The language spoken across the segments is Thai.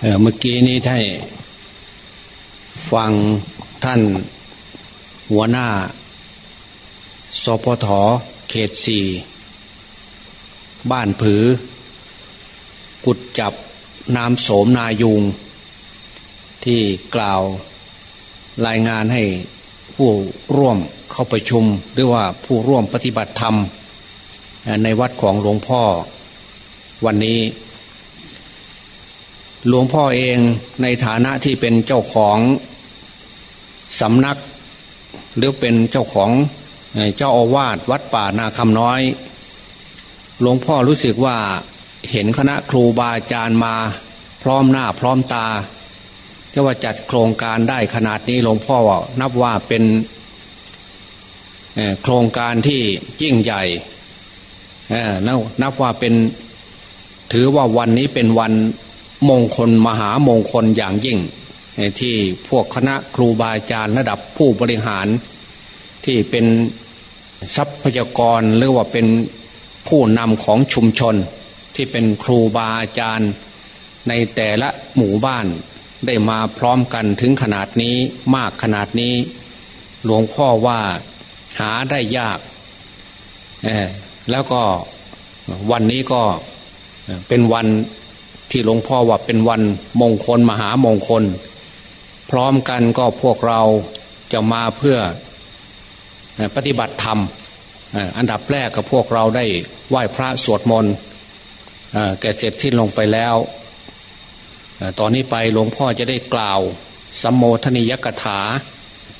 เมื่อกี้นี้ได้ฟังท่านหัวหน้า สพทเขตสี่บ้านผือ กุดจับนามโสมนายุง ที่กล่าวรายงานให้ผู้ร่วมเข้าประชุม หรือว่าผู้ร่วมปฏิบัติธรรม ในวัดของหลวงพ่อวันนี้ หลวงพ่อเองในฐานะที่เป็นเจ้าของสำนัก หรือเป็นเจ้าของเจ้าอาวาสวัดป่านาคำน้อย หลวงพ่อรู้สึกว่าเห็นคณะครูบาอาจารย์มาพร้อมหน้าพร้อมตาจะว่าจัดโครงการได้ขนาดนี้หลวงพ่อว่านับว่าเป็นโครงการที่ยิ่งใหญ่นับว่าเป็นถือว่าวันนี้เป็นวัน มงคลมหามงคลอย่างยิ่ง ที่พวกคณะครูบาอาจารย์ระดับผู้บริหาร ที่เป็นทรัพยากรหรือว่าเป็นผู้นำของชุมชน ที่เป็นครูบาอาจารย์ ในแต่ละหมู่บ้านได้มาพร้อมกันถึงขนาดนี้มากขนาดนี้ หลวงพ่อว่าหาได้ยาก แล้วก็วันนี้ก็เป็นวัน ที่หลวงพ่อว่าเป็นวันมงคลมหามงคล พร้อมกันก็พวกเราจะมาเพื่อปฏิบัติธรรม อันดับแรกกับพวกเราได้ไหว้พระสวดมนต์แก่เสร็จที่ลงไปแล้ว ตอนนี้ไปหลวงพ่อจะได้กล่าวสัมโมทนิยกถา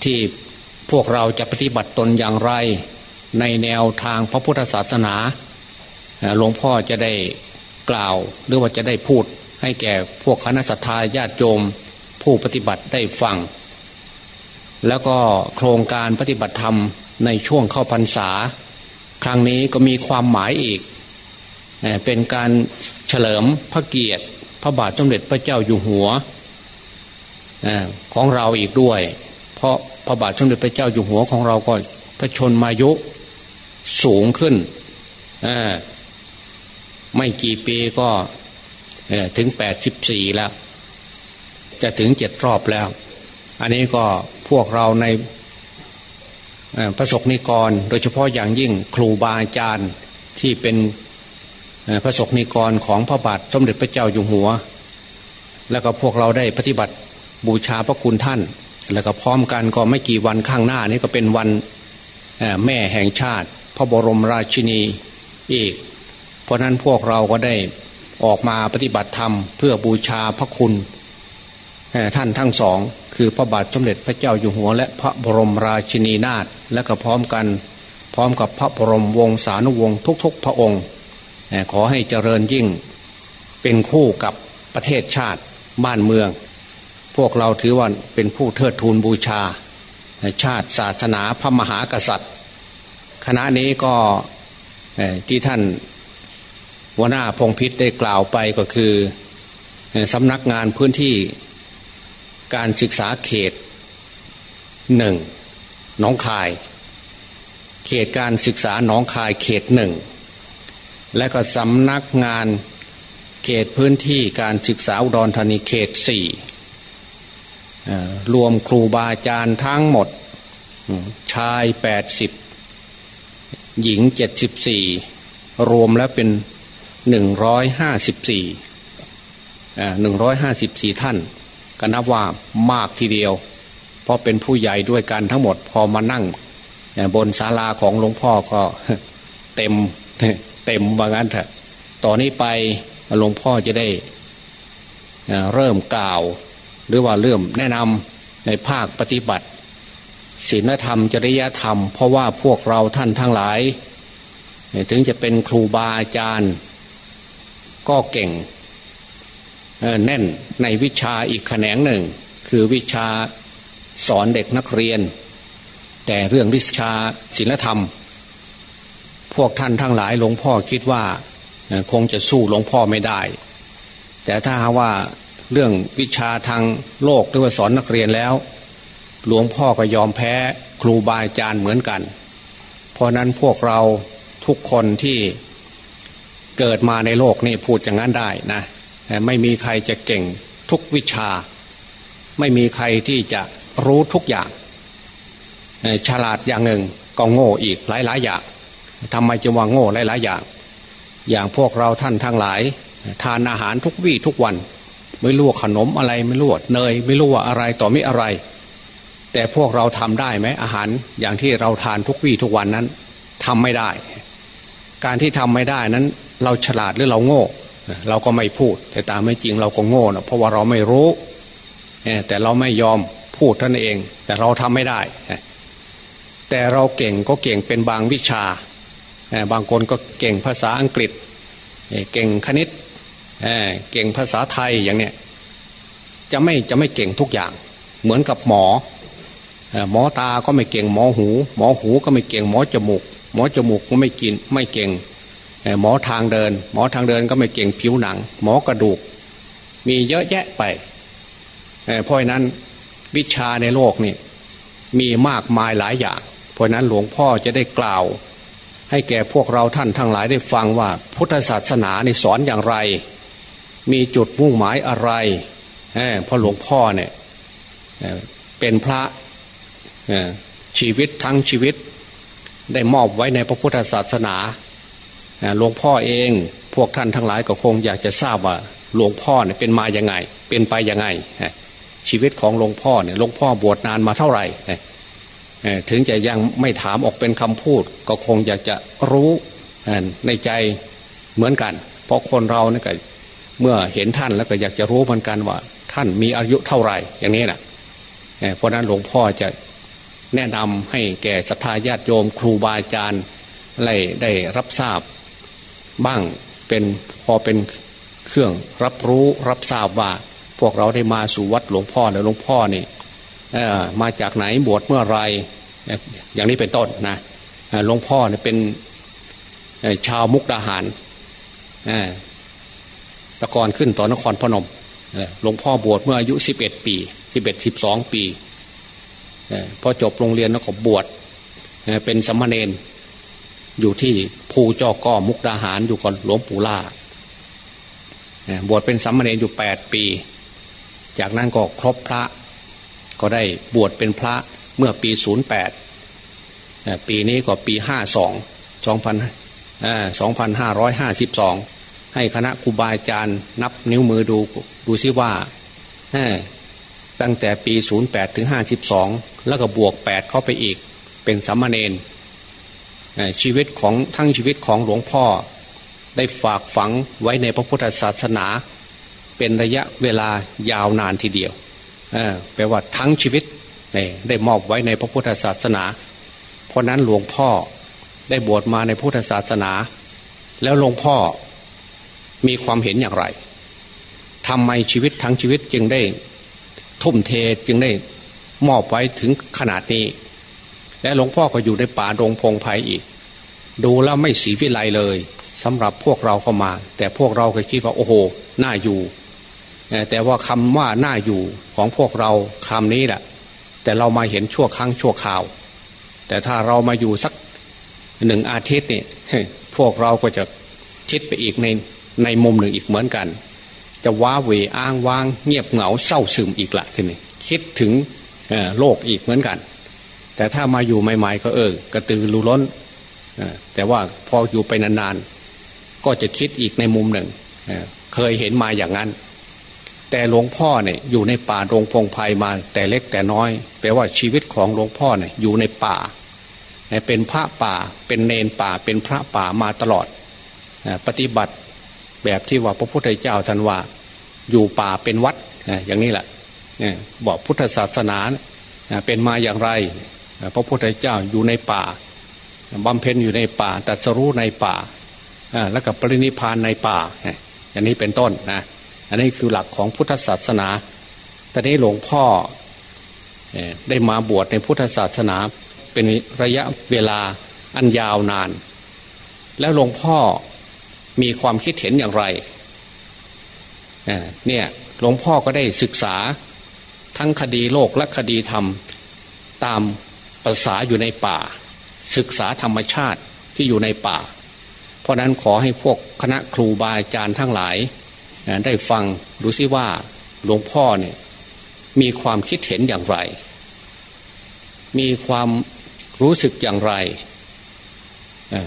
ที่พวกเราจะปฏิบัติตนอย่างไร ในแนวทางพระพุทธศาสนาหลวงพ่อจะได้ กล่าว หรือว่าจะได้พูดให้แก่พวกคณะสัตยาญาติโยมผู้ปฏิบัติได้ฟัง แล้วก็โครงการปฏิบัติธรรมในช่วงเข้าพรรษา ครั้งนี้ก็มีความหมายอีก เป็นการเฉลิมพระเกียรติ พระบาทสมเด็จพระเจ้าอยู่หัวของเราอีกด้วย เพราะพระบาทสมเด็จพระเจ้าอยู่หัวของเราก็พระชนมายุสูงขึ้น ไม่กี่ปีก็ถึงแปดสิบสี่แล้ว จะถึงเจ็ดรอบแล้ว อันนี้ก็พวกเราในพระสกนิกร โดยเฉพาะอย่างยิ่งครูบาอาจารย์ที่เป็นพระสกนิกรของพระบาทสมเด็จพระเจ้าอยู่หัว แล้วก็พวกเราได้ปฏิบัติบูชาพระคุณท่าน แล้วก็พร้อมกันก็ไม่กี่วันข้างหน้านี้ก็เป็นวันแม่แห่งชาติ พระบรมราชินีอีก เพราะนั้นพวกเราก็ได้ออกมาปฏิบัติธรรม เพื่อบูชาพระคุณท่านทั้งสอง คือพระบาทสมเด็จพระเจ้าอยู่หัว และพระบรมราชินีนาถและก็พร้อมกันพร้อมกับพระบรมวงศานุวงศ์ทุก ๆ พระองค์ ขอให้เจริญยิ่งเป็นคู่กับประเทศชาติบ้านเมือง พวกเราถือว่าเป็นผู้เทิดทูนบูชา ชาติศาสนาพระมหากษัตริย์ คณะนี้ก็ที่ท่าน หัวหน้าพงพิษได้กล่าวไปก็คือสำนักงานพื้นที่การศึกษาเขตหนึ่งน้องคาย เขตการศึกษาหนองคายเขตหนึ่งและก็สำนักงานเขตพื้นที่การศึกษาอุดรธานีเขตสี่รวมครูบาอาจารย์ทั้งหมด ชายแปดสิบหญิงเจ็ดสิบสี่รวมแล้วเป็น หนึ่งร้อยห้าสิบสี่หนึ่งร้อยห้าสิบสี่ท่านก็นับว่ามากทีเดียว เพราะเป็นผู้ใหญ่ด้วยกันทั้งหมด พอมานั่งบนศาลาของหลวงพ่อก็เต็มเต็มว่างั้นเถอะต่อนนี้ไปหลวงพ่อจะได้เริ่มกล่าว หรือว่าเริ่มแนะนำในภาคปฏิบัติศีลธรรมจริยธรรม เพราะว่าพวกเราท่านทั้งหลาย ถึงจะเป็นครูบาอาจารย์ ก็เก่งแน่นในวิชาอีกแขนงหนึ่ง คือวิชาสอนเด็กนักเรียน แต่เรื่องวิชาศีลธรรม พวกท่านทั้งหลายหลวงพ่อคิดว่าคงจะสู้หลวงพ่อไม่ได้ แต่ถ้าว่าเรื่องวิชาทางโลกหรือว่าสอนนักเรียนแล้ว หลวงพ่อก็ยอมแพ้ครูบาอาจารย์เหมือนกัน เพราะนั้นพวกเราทุกคนที่ เกิดมาในโลกนี่พูดอย่างนั้นได้นะไม่มีใครจะเก่งทุกวิชา ไม่มีใครที่จะรู้ทุกอย่าง ฉลาดอย่างหนึ่งก็โง่อีกหลายๆอย่างทำไมจึงว่าโง่หลายๆอย่าง อย่างพวกเราท่านทั้งหลาย ทานอาหารทุกวี่ทุกวัน ไม่รู้ขนมอะไรไม่รู้เนย ไม่รู้ว่าอะไรต่อไม่อะไร แต่พวกเราทำได้ไหมอาหารอย่างที่เราทานทุกวี่ทุกวันนั้นทำไม่ได้ การที่ทำไม่ได้นั้น เราฉลาดหรือเราโง่เราก็ไม่พูด แต่ตามไม่จริงเราก็โง่นะเพราะว่าเราไม่รู้แต่เราไม่ยอมพูดท่านเอง แต่เราทำไม่ได้ แต่เราเก่งก็เก่งเป็นบางวิชา บางคนก็เก่งภาษาอังกฤษ เก่งคณิตเก่งภาษาไทยอย่างเนี้ยจะไม่จะไม่เก่งทุกอย่าง เหมือนกับหมอ หมอตาก็ไม่เก่งหมอหู หมอหูก็ไม่เก่งหมอจมูก หมอจมูกก็ไม่กินไม่เก่ง หมอทางเดิน หมอทางเดินก็ไม่เก่งผิวหนัง หมอกระดูก มีเยอะแยะไปเพราะนั้นวิชาในโลกนี่มีมากมายหลายอย่าง เพราะนั้นหลวงพ่อจะได้กล่าว ให้แก่พวกเราท่านทั้งหลายได้ฟังว่า พุทธศาสนาในสอนอย่างไร มีจุดมุ่งหมายอะไรเพราะหลวงพ่อเนี่ยเป็นพระชีวิตทั้งชีวิต ได้มอบไว้ในพระพุทธศาสนา หลวงพ่อเอง พวกท่านทั้งหลายก็คงอยากจะทราบว่าหลวงพ่อเนี่ยเป็นมาอย่างไง เป็นไปอยังไง ชีวิตของหลวงพ่อเนี่ยหลวงพ่อบวชนานมาเท่าไหร่ถึงจะยังไม่ถามออกเป็นคำพูด ก็คงอยากจะรู้ในใจเหมือนกัน เพราะคนเราเนี่ยก็เมื่อเห็นท่านแล้วก็อยากจะรู้เหมือนกันว่า ท่านมีอายุเท่าไหร่อย่างนี้แหละเพราะนั้นหลวงพ่อจะแนะนำให้แก่ศรัทธาญาติโยมครูบาอาจารย์ได้รับทราบ บ้างเป็นพอเป็นเครื่องรับรู้รับทราบว่า พวกเราได้มาสู่วัดหลวงพ่อแล้วหลวงพ่อนี่มาจากไหนบวชเมื่อไรอย่างนี้เป็นต้นนะหลวงพ่อเนี่ยเป็นชาวมุกดาหารตะกอนขึ้นต่อนครพนมหลวงพ่อบวชเมื่ออายุสิบเอ็ดปีสิบเอ็ดสิบสองปีพอจบโรงเรียนแล้วก็บวชเป็นสมณเณรอยู่ที่ ภูเจอก้อมุกดาหารอยู่ก่อนหลวงปู่ล่าบวชเป็นสัมณเณรอยู่แปดปี จากนั้นก็ครบพระ ก็ได้บวชเป็นพระเมื่อปีศูนย์แปดปีนี้ก็ปีห้าสองสองพันสองพันห้าร้อยห้าสิบสองให้คณะครูบาอาจารย์นับนิ้วมือดูดูซิว่าตั้งแต่ปีศูนย์แปดถึงห้าสิบสองแล้วก็บวกแปดเข้าไปอีก เป็นสัมมาเน ชีวิตของทั้งชีวิตของหลวงพ่อ ได้ฝากฝังไว้ในพระพุทธศาสนา เป็นระยะเวลายาวนานทีเดียวแปลว่าทั้งชีวิตได้มอบไว้ในพระพุทธศาสนา เพราะนั้นหลวงพ่อได้บวชมาในพุทธศาสนา แล้วหลวงพ่อมีความเห็นอย่างไรทำไมชีวิตทั้งชีวิตจึงได้ทุ่มเทจึงได้มอบไว้ถึงขนาดนี้ และหลวงพ่อก็อยู่ในป่าดงพงไพ่อีก ดูแล้วไม่สีวิไลเลยสำหรับพวกเราเข้ามา แต่พวกเราเคยคิดว่าโอ้โหน่าอยู่ แต่ว่าคำว่าน่าอยู่ของพวกเราคำนี้แหละแต่เรามาเห็นชั่วครั้งชั่วคราว แต่ถ้าเรามาอยู่สักหนึ่งอาทิตย์นี่พวกเราก็จะคิดไปอีกในในมุมหนึ่งอีกเหมือนกัน จะว้าเหวอ้างว้าง เงียบเหงาเศร้าซึมอีกละทีนี้คิดถึงโลกอีกเหมือนกัน แต่ถ้ามาอยู่ใหม่ ๆ ก็เออกระตือรือร้นแต่ว่าพออยู่ไปนานๆ ก็จะคิดอีกในมุมหนึ่งเคยเห็นมาอย่างนั้น แต่หลวงพ่อเนี่ยอยู่ในป่าโรงพงไพ่มาแต่เล็กแต่น้อย แปลว่าชีวิตของหลวงพ่อเนี่ยอยู่ในป่า เป็นพระป่าเป็นเนนป่าเป็นพระป่ามาตลอด ปฏิบัติแบบที่ว่าพระพุทธเจ้าท่านว่า อยู่ป่าเป็นวัดอย่างนี้แหละบอกพุทธศาสนาเป็นมาอย่างไร พระพุทธเจ้าอยู่ในป่าบำเพ็ญอยู่ในป่าตัดสรู้ในป่าแล้วกับปรินิพานในป่าอย่างนี้เป็นต้นนะอันนี้คือหลักของพุทธศาสนาแต่นี้หลวงพ่อได้มาบวชในพุทธศาสนาเป็นระยะเวลาอันยาวนาน แล้วหลวงพ่อมีความคิดเห็นอย่างไรเนี่ยหลวงพ่อก็ได้ศึกษาทั้งคดีโลกและคดีธรรม ตาม ภาษาอยู่ในป่า ศึกษาธรรมชาติที่อยู่ในป่า เพราะนั้นขอให้พวกคณะครูบาอาจารย์ทั้งหลาย ได้ฟังดูซิว่าหลวงพ่อเนี่ยมีความคิดเห็นอย่างไร มีความรู้สึกอย่างไร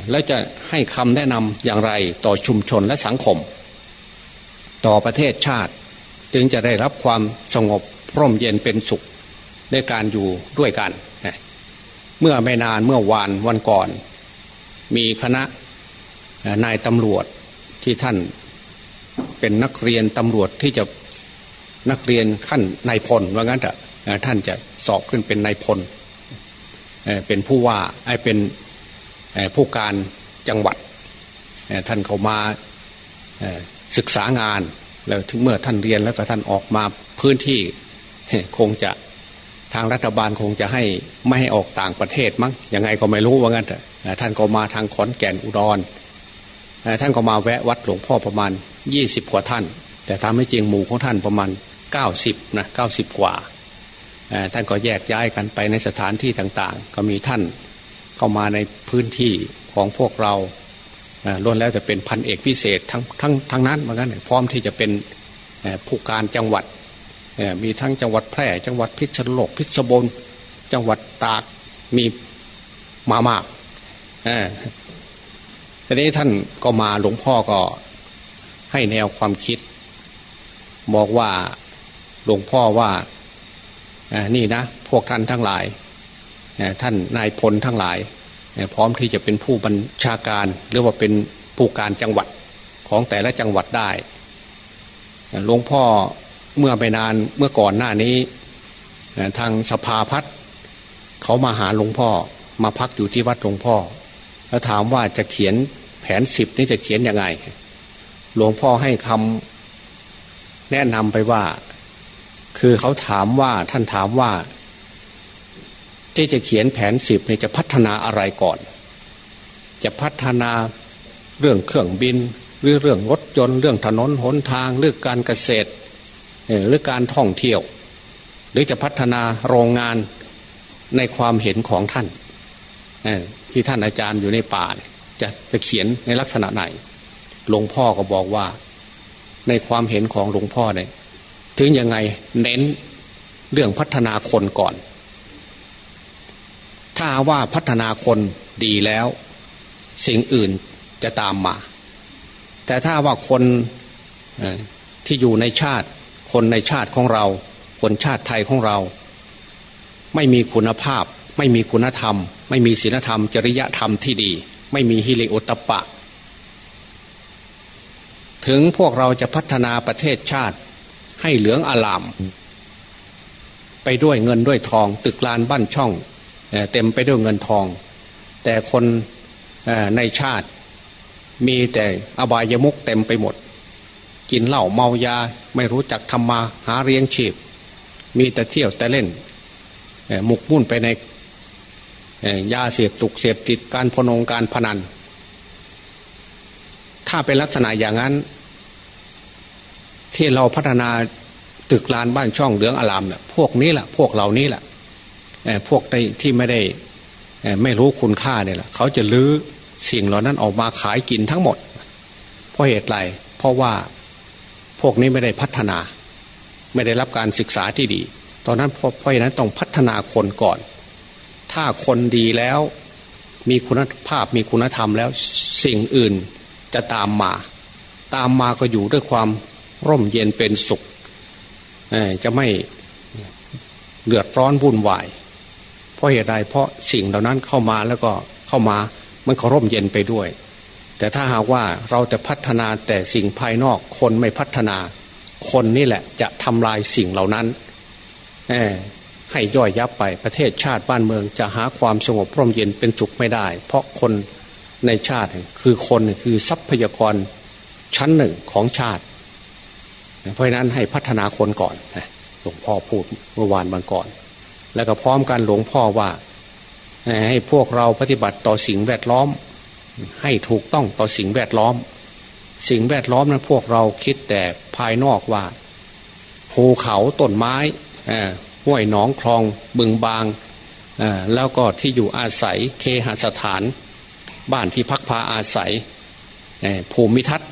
แล้วจะให้คำแนะนำอย่างไรต่อชุมชนและสังคม ต่อประเทศชาติ จึงจะได้รับความสงบร่มเย็นเป็นสุขในการอยู่ด้วยกัน เมื่อไม่นานเมื่อวานวันก่อน มีคณะนายตำรวจที่ท่านเป็นนักเรียนตำรวจที่จะนักเรียนขั้นนายพลว่างั้นเถอะท่านจะสอบขึ้นเป็นนายพลเป็นผู้ว่าไอ้เป็นผู้การจังหวัดท่านเขามาศึกษางานแล้วถึงเมื่อท่านเรียนแล้วก็ท่านออกมาพื้นที่คงจะ ทางรัฐบาลคงจะให้ไม่ให้ออกต่างประเทศมั้งยังไงก็ไม่รู้ว่างั้นเถอะท่านก็มาทางขอนแก่นอุดรท่านก็มาแวะวัดหลวงพ่อประมาณยี่สิบกว่าท่าน แต่ทำให้จริงหมู่ของท่านประมาณเก้าสิบนะเก้าสิบกว่าท่านก็แยกย้ายกันไปในสถานที่ต่างๆ ก็มีท่านเข้ามาในพื้นที่ของพวกเราล้วนแล้วจะเป็นพันเอกพิเศษทั้งทั้งทั้งนั้นเหมือนกันพร้อมที่จะเป็นผู้การจังหวัด มีทั้งจังหวัดแพร่ จังหวัดพิษณุโลกพิษณุจังหวัดตากมีมามากทีนี้ท่านก็มาหลวงพ่อก็ให้แนวความคิด บอกว่าหลวงพ่อว่านี่นะ พวกท่านทั้งหลายท่านนายพลทั้งหลาย พร้อมที่จะเป็นผู้บัญชาการหรือว่าเป็นผู้การจังหวัดของแต่ละจังหวัดได้หลวงพ่อ เมื่อไปนานเมื่อก่อนหน้านี้ทางสภาพัฒน์เขามาหาหลวงพ่อมาพักอยู่ที่วัดหลวงพ่อ แล้วถามว่าจะเขียนแผนสิบนี่จะเขียนยังไง หลวงพ่อให้คำแนะนำไปว่า คือเขาถามว่าท่านถามว่า ที่จะเขียนแผนสิบนี่จะพัฒนาอะไรก่อน จะพัฒนาเรื่องเครื่องบินหรือเรื่องรถยนต์เรื่องถนนหนทางเรื่องการเกษตร หรือการท่องเที่ยว หรือจะพัฒนาโรงงานในความเห็นของท่านที่ท่านอาจารย์อยู่ในป่าจะจะเขียนในลักษณะไหน หลวงพ่อก็บอกว่า ในความเห็นของหลวงพ่อเนี่ยถึงยังไงเน้นเรื่องพัฒนาคนก่อน ถ้าว่าพัฒนาคนดีแล้ว สิ่งอื่นจะตามมา แต่ถ้าว่าคนที่อยู่ในชาติ คนในชาติของเรา คนชาติไทยของเรา ไม่มีคุณภาพ ไม่มีคุณธรรม ไม่มีศีลธรรม จริยธรรมที่ดี ไม่มีฮิริโอตปะ ถึงพวกเราจะพัฒนาประเทศชาติให้เหลืองอลาม ไปด้วยเงินด้วยทอง ตึกลานบ้านช่องเต็มไปด้วยเงินทอง แต่คนในชาติมีแต่อบายมุกเต็มไปหมด กินเหล้าเมายา ไม่รู้จักทำมาหาเลี้ยงชีพ มีแต่เที่ยวแต่เล่นหมกมุ่นไปในยาเสพตุกเสพติดการพนงการพนัน ถ้าเป็นลักษณะอย่างนั้น ที่เราพัฒนาตึกลานบ้านช่องเหลืองอารามเนี่ยพวกนี้แหละพวกเหล่านี้แหละพวกที่ไม่ได้ไม่รู้คุณค่าเนี่ยแหละเขาจะลื้อสิ่งเหล่านั้นออกมาขายกินทั้งหมด เพราะเหตุไรเพราะว่า พวกนี้ไม่ได้พัฒนา ไม่ได้รับการศึกษาที่ดี ตอนนั้นเพราะฉะนั้นต้องพัฒนาคนก่อน ถ้าคนดีแล้ว มีคุณภาพมีคุณธรรมแล้ว สิ่งอื่นจะตามมา ตามมาก็อยู่ด้วยความร่มเย็นเป็นสุขจะไม่เดือดร้อนวุ่นวาย เพราะเหตุใดเพราะสิ่งเหล่านั้นเข้ามาแล้วก็เข้ามามันก็ร่มเย็นไปด้วย แต่ถ้าหากว่าเราจะพัฒนาแต่สิ่งภายนอกคนไม่พัฒนา คนนี่แหละจะทำลายสิ่งเหล่านั้นให้ย่อยยับไปประเทศชาติบ้านเมืองจะหาความสงบร่มเย็นเป็นจุกไม่ได้ เพราะคนในชาติคือคนคือทรัพยากรชั้นหนึ่งของชาติ เพราะนั้นให้พัฒนาคนก่อนหลวงพ่อพูดเมื่อวานบางก่อน แล้วก็พร้อมกันหลวงพ่อว่า ให้พวกเราปฏิบัติต่อสิ่งแวดล้อม ให้ถูกต้องต่อสิ่งแวดล้อม สิ่งแวดล้อมนั้นพวกเราคิดแต่ภายนอกว่าภูเขาต้นไม้ห้วยหนองคลองบึงบาง แล้วก็ที่อยู่อาศัยเคหสถาน บ้านที่พักพาอาศัยภูมิทัศน์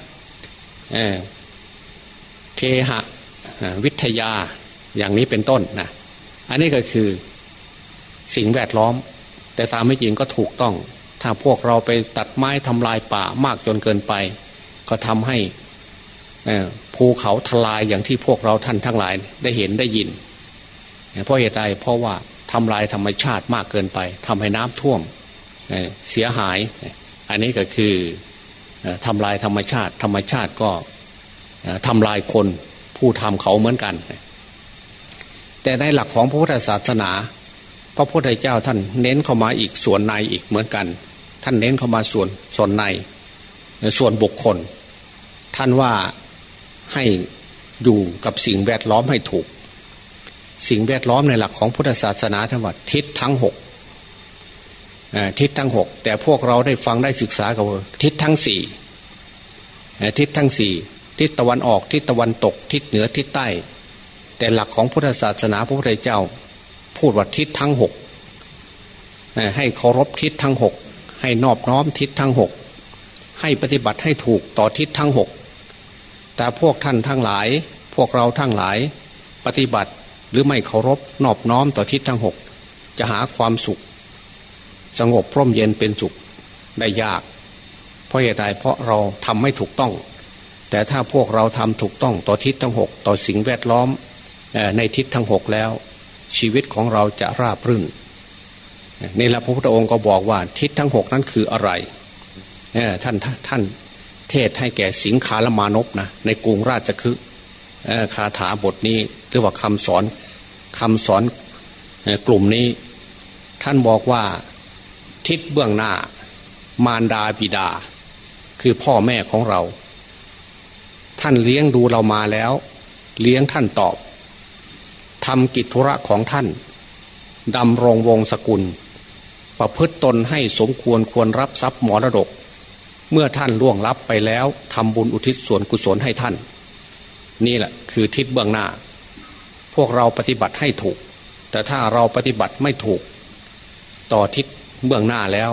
เคหะวิทยาอย่างนี้เป็นต้นนะอันนี้ก็คือสิ่งแวดล้อม แต่ตามไม่จริงก็ถูกต้อง ถ้าพวกเราไปตัดไม้ทำลายป่ามากจนเกินไป ก็ทำให้ภูเขาทลายอย่างที่พวกเราท่านทั้งหลายได้เห็นได้ยิน เพราะเหตุใดเพราะว่าทำลายธรรมชาติมากเกินไปทำให้น้ำท่วมเสียหาย อันนี้ก็คือทำลายธรรมชาติ ธรรมชาติก็ทำลายคนผู้ทำเขาเหมือนกัน แต่ในหลักของพระพุทธศาสนา พระพุทธเจ้าท่านเน้นเข้ามาอีกส่วนในอีกเหมือนกัน ท่านเน้นเข้ามาส่วนส่วนในส่วนบุคคล ท่านว่าให้อยู่กับสิ่งแวดล้อมให้ถูก สิ่งแวดล้อมในหลักของพุทธศาสนาท่านว่าทิศทั้งหกทิศทั้งหกแต่พวกเราได้ฟังได้ศึกษากับทิศทั้งสี่ทิศทั้งสี่ทิศตะวันออกทิศตะวันตก ทิศเหนือทิศใต้ แต่หลักของพุทธศาสนาพระพุทธเจ้า พูดว่าทิศทั้งหกให้เคารพทิศทั้งหก ให้นอบน้อมทิศทั้งหกให้ปฏิบัติให้ถูกต่อทิศทั้งหกแต่พวกท่านทั้งหลาย พวกเราทั้งหลาย ปฏิบัติหรือไม่เคารพนอบน้อมต่อทิศทั้งหกจะหาความสุข สงบพร่มเย็นเป็นสุขได้ยาก เพราะเหตุใดเพราะเราทำไม่ถูกต้อง แต่ถ้าพวกเราทำถูกต้องต่อทิศทั้งหกต่อสิ่งแวดล้อมในทิศทั้งหกแล้ว ชีวิตของเราจะราบรื่น นี่แหละพระพุทธองค์ก็บอกว่าทิศทั้งหกนั้นคืออะไรท่านท่านเทศให้แก่สิงคาลมานพนะในกรุงราชคฤห์คาถาบทนี้หรือว่าคำสอนคำสอนกลุ่มนี้ ท่านบอกว่าทิศเบื้องหน้ามารดาบิดา คือพ่อแม่ของเรา ท่านเลี้ยงดูเรามาแล้ว เลี้ยงท่านตอบทำกิจธุระของท่านดำรงวงศกุล ประพฤติตนให้สมควรควรรับทรัพย์มรดก เมื่อท่านล่วงลับไปแล้วทำบุญอุทิศส่วนกุศลให้ท่าน นี่แหละคือทิศเบื้องหน้า พวกเราปฏิบัติให้ถูก แต่ถ้าเราปฏิบัติไม่ถูก ต่อทิศเบื้องหน้าแล้ว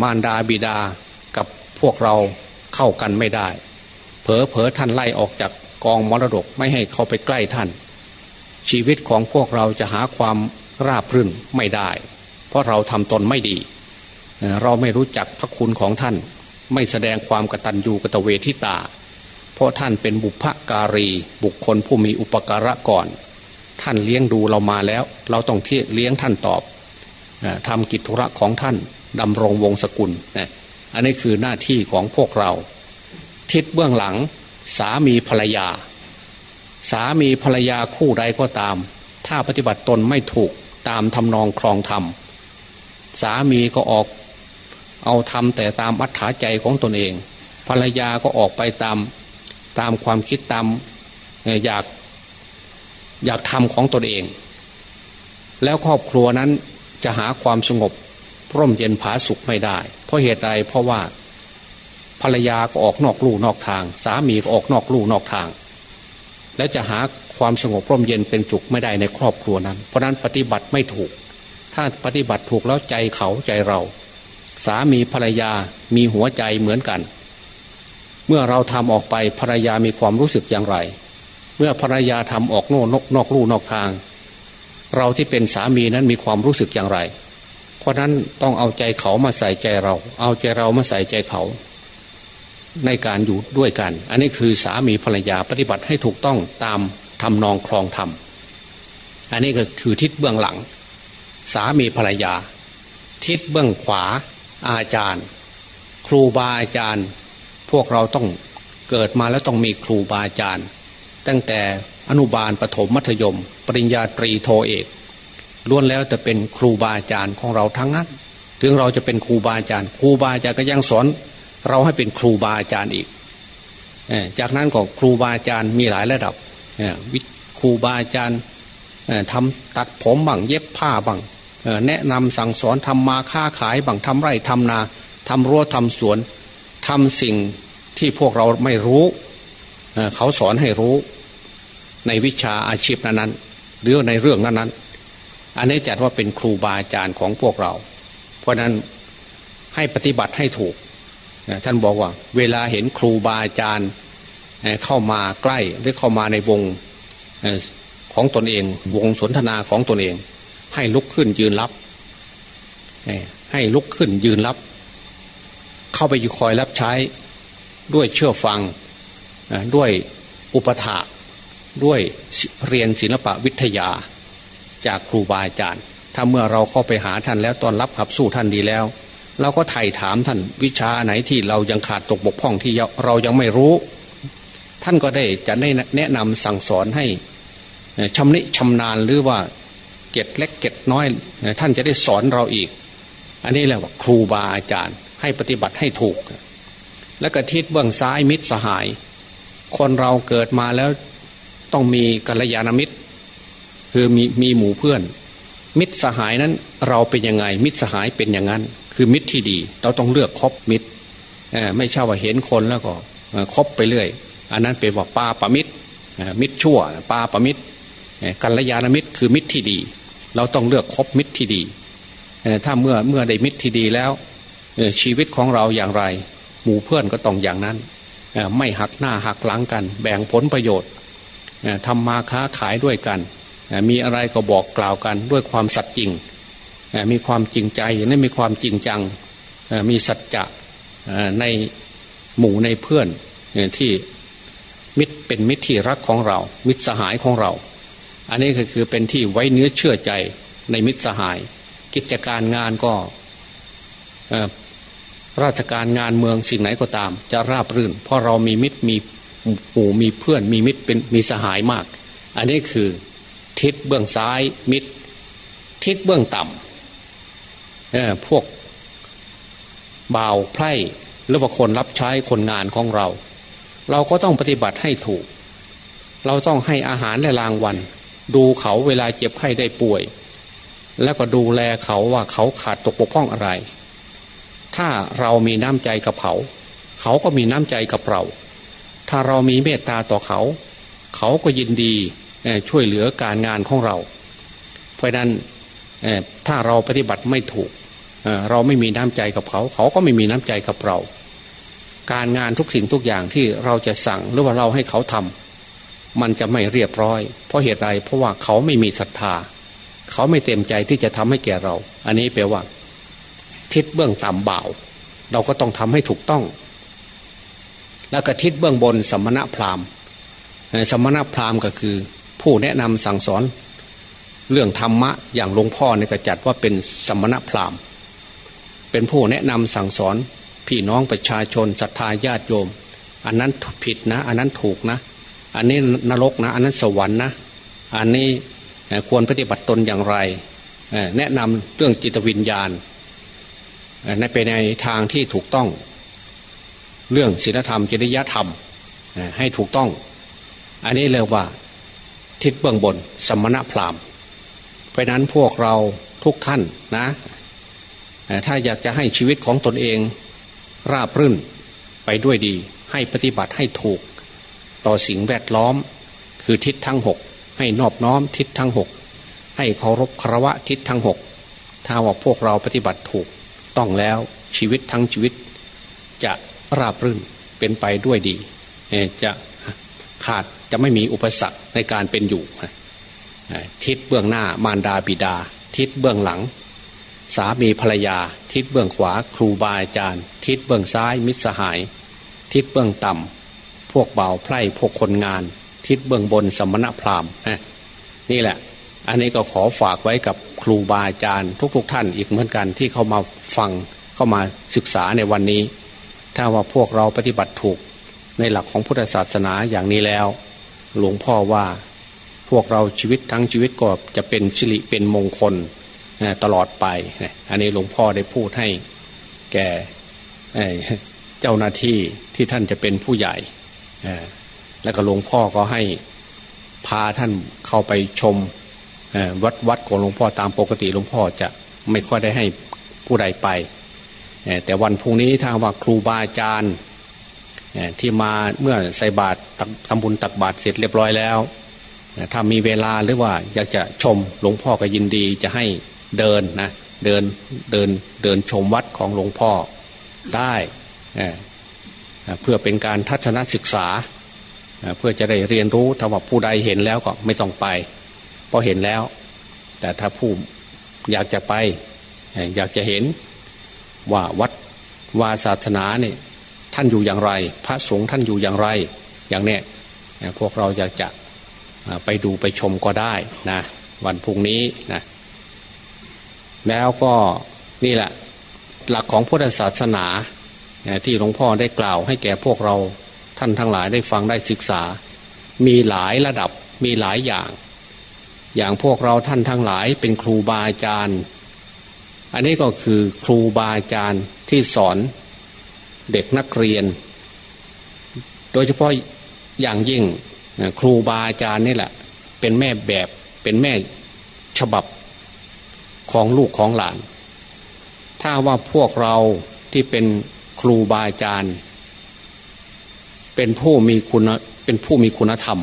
มารดาบิดากับพวกเราเข้ากันไม่ได้ เผลอเผลอท่านไล่ออกจากกองมรดกไม่ให้เข้าไปใกล้ท่าน ชีวิตของพวกเราจะหาความราบรื่นไม่ได้ เพราะเราทำตนไม่ดี เราไม่รู้จักพระคุณของท่าน ไม่แสดงความกตัญญูกตเวทิตา เพราะท่านเป็นบุพการี บุคคลผู้มีอุปการะก่อน ท่านเลี้ยงดูเรามาแล้ว เราต้องเที่ยเลี้ยงท่านตอบทำกิจธุระของท่านดำรงวงศกุลนะอันนี้คือหน้าที่ของพวกเรา ทิศเบื้องหลังสามีภรรยา สามีภรรยาคู่ใดก็ตาม ถ้าปฏิบัติตนไม่ถูกตามทำนองครองธรรม สามีก็ออก เอาทำแต่ตามอัธยาใจของตนเอง ภรรยาก็ออกไปตามตามความคิดตามอยากอยากทำของตนเอง แล้วครอบครัวนั้นจะหาความสงบร่มเย็นผาสุขไม่ได้ เพราะเหตุใดเพราะว่าภรรยาก็ออกนอกลู่นอกทาง สามีก็ออกนอกลู่นอกทาง แล้วจะหาความสงบร่มเย็นเป็นจุกไม่ได้ในครอบครัวนั้น เพราะนั้นปฏิบัติไม่ถูก ถ้าปฏิบัติถูกแล้วใจเขาใจเรา สามีภรรยามีหัวใจเหมือนกัน เมื่อเราทำออกไปภรรยามีความรู้สึกอย่างไร เมื่อภรรยาทำออกโน่นนอกลู่นอกทาง เราที่เป็นสามีนั้นมีความรู้สึกอย่างไร เพราะนั้นต้องเอาใจเขามาใส่ใจเรา เอาใจเรามาใส่ใจเขา ในการอยู่ด้วยกัน อันนี้คือสามีภรรยาปฏิบัติให้ถูกต้องตามทำนองครองธรรมอันนี้ก็คือทิศเบื้องหลัง สามีภรรยา ทิศเบื้องขวา อาจารย์ ครูบาอาจารย์ พวกเราต้องเกิดมาแล้วต้องมีครูบาอาจารย์ ตั้งแต่อนุบาลปถมมัธยม ปริญญาตรีโทเอกล้วนแล้วจะเป็นครูบาอาจารย์ของเราทั้งนั้น ถึงเราจะเป็นครูบาอาจารย์ ครูบาอาจารย์ก็ยังสอน เราให้เป็นครูบาอาจารย์อีก จากนั้นก็ครูบาอาจารย์มีหลายระดับวิครูบาอาจารย์ทำตัดผมบังเย็บผ้าบัง แนะนำสั่งสอนทำมาค้าขายบังทำไร่ทำนาทำรั้วทำสวนทำสิ่งที่พวกเราไม่รู้เขาสอนให้รู้ในวิชาอาชีพนั้นๆหรือในเรื่องนั้นๆ อันนี้จัดว่าเป็นครูบาอาจารย์ของพวกเรา เพราะนั้นให้ปฏิบัติให้ถูกท่านบอกว่า เวลาเห็นครูบาอาจารย์เข้ามาใกล้หรือเข้ามาในวงของตนเอง วงสนทนาของตนเอง ให้ลุกขึ้นยืนรับให้ลุกขึ้นยืนรับ เข้าไปอยู่คอยรับใช้ด้วยเชื่อฟังด้วยอุปถาด้วยเรียนศิลปะวิทยา จากครูบาอาจารย์ ถ้าเมื่อเราเข้าไปหาท่านแล้วตอนรับขับสู้ท่านดีแล้ว เราก็ไถ่ถามท่านวิชาไหนที่เรายังขาดตกบกพร่องที่เรายังไม่รู้ ท่านก็ได้จะได้แนะนำสั่งสอนให้ชำนิชำนาญหรือว่า เก็ดเล็กเก็ดน้อย ท่านจะได้สอนเราอีก อันนี้แหละว่าครูบาอาจารย์ ให้ปฏิบัติให้ถูก แล้วก็ทิศเบื้องซ้ายมิตรสหาย คนเราเกิดมาแล้วต้องมีกัลยาณมิตร คือมีมีหมู่เพื่อน มิตรสหายนั้นเราเป็นยังไง มิตรสหายเป็นอย่างนั้น คือมิตรที่ดี เราต้องเลือกคบมิตรไม่ใช่ว่าเห็นคนแล้วก็คบไปเรื่อย อันนั้นเป็นว่าปาปมิตรมิตรชั่วปาปมิตรกัลยาณมิตรคือมิตรที่ดี เราต้องเลือกคบมิตรที่ดีถ้าเมื่อเมื่อได้มิตรที่ดีแล้วชีวิตของเราอย่างไร หมู่เพื่อนก็ต้องอย่างนั้น ไม่หักหน้าหักหลังกัน แบ่งผลประโยชน์ทำมาค้าขายด้วยกัน มีอะไรก็บอกกล่าวกันด้วยความสัตย์จริง มีความจริงใจนั่นมีความจริงจัง มีสัจจะในหมู่ในเพื่อนที่มิตรเป็นมิตรที่รักของเรา มิตรสหายของเรา อันนี้ก็คือเป็นที่ไว้เนื้อเชื่อใจในมิตรสหาย กิจการงานก็ราชการงานเมืองสิ่งไหนก็ตาม จะราบรื่น เพราะเรามีมิตรมีหมู่มีเพื่อนมีมิตรเป็นมีสหายมาก อันนี้คือทิศเบื้องซ้ายมิตร ทิศเบื้องต่ำพวกบ่าวไพร่หรือว่าคนรับใช้คนงานของเรา เราก็ต้องปฏิบัติให้ถูก เราต้องให้อาหารและรางวัล ดูเขาเวลาเจ็บไข้ได้ป่วย แล้วก็ดูแลเขาว่าเขาขาดตกบกพร่องอะไร ถ้าเรามีน้ำใจกับเขา เขาก็มีน้ำใจกับเรา ถ้าเรามีเมตตาต่อเขา เขาก็ยินดีช่วยเหลือการงานของเรา เพราะนั้นถ้าเราปฏิบัติไม่ถูกเราไม่มีน้ำใจกับเขา เขาก็ไม่มีน้ำใจกับเรา การงานทุกสิ่งทุกอย่างที่เราจะสั่งหรือว่าเราให้เขาทำ มันจะไม่เรียบร้อย เพราะเหตุใดเพราะว่าเขาไม่มีศรัทธา เขาไม่เต็มใจที่จะทำให้แก่เรา อันนี้แปลว่า ทิศเบื้องต่ำเบาเราก็ต้องทำให้ถูกต้อง แล้วก็ทิศเบื้องบนสมณะพราหมณ์สมณะพราหมณ์ก็คือ ผู้แนะนำสั่งสอน เรื่องธรรมะอย่างหลวงพ่อเนี่ยก็จัดว่าเป็นสมณะพราหมณ์ เป็นผู้แนะนำสั่งสอน พี่น้องประชาชนศรัทธาญาติโยม อันนั้นผิดนะ อันนั้นถูกนะ อันนี้นรกนะ อันนั้นสวรรค์นะ อันนี้ควรปฏิบัติตนอย่างไร แนะนำเรื่องจิตวิญญาณในไปในทางที่ถูกต้อง เรื่องศีลธรรมจริยธรรมให้ถูกต้อง อันนี้เรียกว่าทิศเบื้องบน สมณะพราหมณ์เพราะนั้นพวกเราทุกท่านนะ ถ้าอยากจะให้ชีวิตของตนเองราบรื่นไปด้วยดี ให้ปฏิบัติให้ถูก ต่อสิ่งแวดล้อม คือทิศทั้งหกให้นอบน้อมทิศทั้งหกให้เคารพครวะทิศทั้งหกถ้าว่าพวกเราปฏิบัติถูกต้องแล้วชีวิตทั้งชีวิต จะราบรื่นเป็นไปด้วยดีจะขาดจะไม่มีอุปสรรคในการเป็นอยู่ ทิศเบื้องหน้ามารดาบิดา ทิศเบื้องหลัง สามีภรรยา ทิศเบื้องขวาครูบาอาจารย์ ทิศเบื้องซ้ายมิตรสหาย ทิศเบื้องต่ำ พวกเบาไพร่พวกคนงาน ทิศเบื้องบนสมณพราหมณ์นี่แหละ อันนี้ก็ขอฝากไว้กับครูบาอาจารย์ทุกๆทท่านอีกเหมือนกันที่เข้ามาฟังเข้ามาศึกษาในวันนี้ ถ้าว่าพวกเราปฏิบัติถูกในหลักของพุทธศาสนาอย่างนี้แล้ว หลวงพ่อว่าพวกเราชีวิตทั้งชีวิตก็จะเป็นสิริเป็นมงคลตลอดไป อันนี้หลวงพ่อได้พูดให้แก่เจ้าหน้าที่ที่ท่านจะเป็นผู้ใหญ่ แล้วก็หลวงพ่อก็ให้พาท่านเข้าไปชมวัดวัดของหลวงพ่อตามปกติหลวงพ่อจะไม่ค่อยได้ให้ผู้ใดไป แต่วันพรุ่งนี้ถ้าว่าครูบาอาจารย์ที่มาเมื่อใส่บาตรทำบุญตักบาตรเสร็จเรียบร้อยแล้วถ้ามีเวลาหรือว่าอยากจะชมหลวงพ่อก็ยินดีจะให้เดินนะเดินเดินเดินชมวัดของหลวงพ่อได้ เพื่อเป็นการทัศนศึกษา เพื่อจะได้เรียนรู้ถ้าว่าผู้ใดเห็นแล้วก็ไม่ต้องไป เพราะเห็นแล้ว แต่ถ้าผู้อยากจะไป อยากจะเห็นว่าวัดวาศาสนาเนี่ยท่านอยู่อย่างไร พระสงฆ์ท่านอยู่อย่างไร อย่างเนี้ยพวกเราอยากจะไปดูไปชมก็ได้นะวันพุ่งนี้นะแล้วก็นี่แหละ หลักของพุทธศาสนา ที่หลวงพ่อได้กล่าวให้แก่พวกเราท่านทั้งหลายได้ฟังได้ศึกษา มีหลายระดับมีหลายอย่าง อย่างพวกเราท่านทั้งหลายเป็นครูบาอาจารย์ อันนี้ก็คือครูบาอาจารย์ที่สอนเด็กนักเรียน โดยเฉพาะอย่างยิ่งครูบาอาจารย์นี่แหละ เป็นแม่แบบเป็นแม่ฉบับของลูกของหลาน ถ้าว่าพวกเราที่เป็น ครูบาอาจารย์ เป็นผู้มีคุณเป็นผู้มีคุณธรรม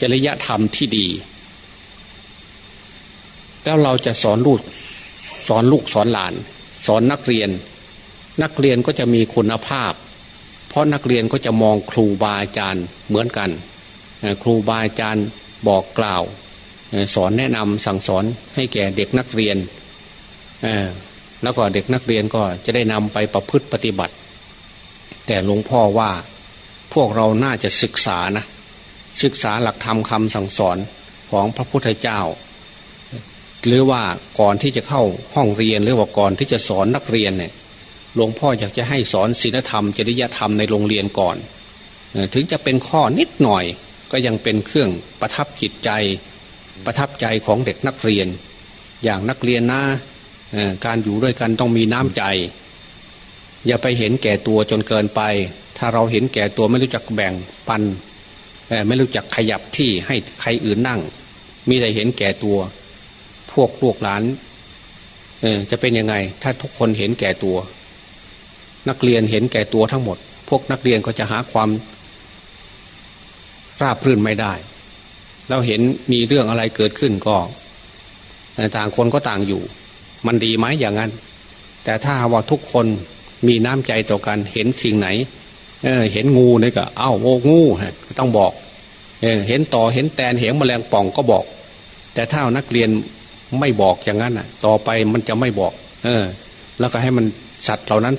จริยธรรมที่ดี แล้วเราจะสอนลูกสอนลูกสอนหลาน สอนนักเรียน นักเรียนก็จะมีคุณภาพ เพราะนักเรียนก็จะมองครูบาอาจารย์เหมือนกัน ครูบาอาจารย์บอกกล่าว สอนแนะนำสั่งสอนให้แก่เด็กนักเรียน แล้วก็เด็กนักเรียนก็จะได้นำไปประพฤติปฏิบัติ แต่หลวงพ่อว่าพวกเราน่าจะศึกษานะศึกษาหลักธรรมคำสั่งสอนของพระพุทธเจ้า หรือว่าก่อนที่จะเข้าห้องเรียนหรือว่าก่อนที่จะสอนนักเรียนเนี่ยหลวงพ่ออยากจะให้สอนศีลธรรมจริยธรรมในโรงเรียนก่อน ถึงจะเป็นข้อนิดหน่อยก็ยังเป็นเครื่องประทับจิตใจ ประทับใจของเด็กนักเรียน อย่างนักเรียนนะ การอยู่ด้วยกันต้องมีน้ำใจ อย่าไปเห็นแก่ตัวจนเกินไป ถ้าเราเห็นแก่ตัวไม่รู้จักแบ่งปันไม่รู้จักขยับที่ให้ใครอื่นนั่ง มีแต่เห็นแก่ตัว พวกลูกหลานจะเป็นยังไง ถ้าทุกคนเห็นแก่ตัว นักเรียนเห็นแก่ตัวทั้งหมด พวกนักเรียนก็จะหาความราบรื่นไม่ได้ แล้วเห็นมีเรื่องอะไรเกิดขึ้นก็ ต่างคนก็ต่างอยู่ มันดีไหมอย่างนั้น แต่ถ้าว่าทุกคนมีน้ำใจต่อกันเห็นสิ่งไหนเเห็นงูนี่ก็ เอ้าโอ้งูต้องบอกเเห็นต่อเห็นแตนเห็นแมลงป่องก็บอก แต่ถ้านักเรียนไม่บอกอย่างนั้นอะ ต่อไปมันจะไม่บอก เออ แล้วก็ให้มันสัตว์เหล่านั้น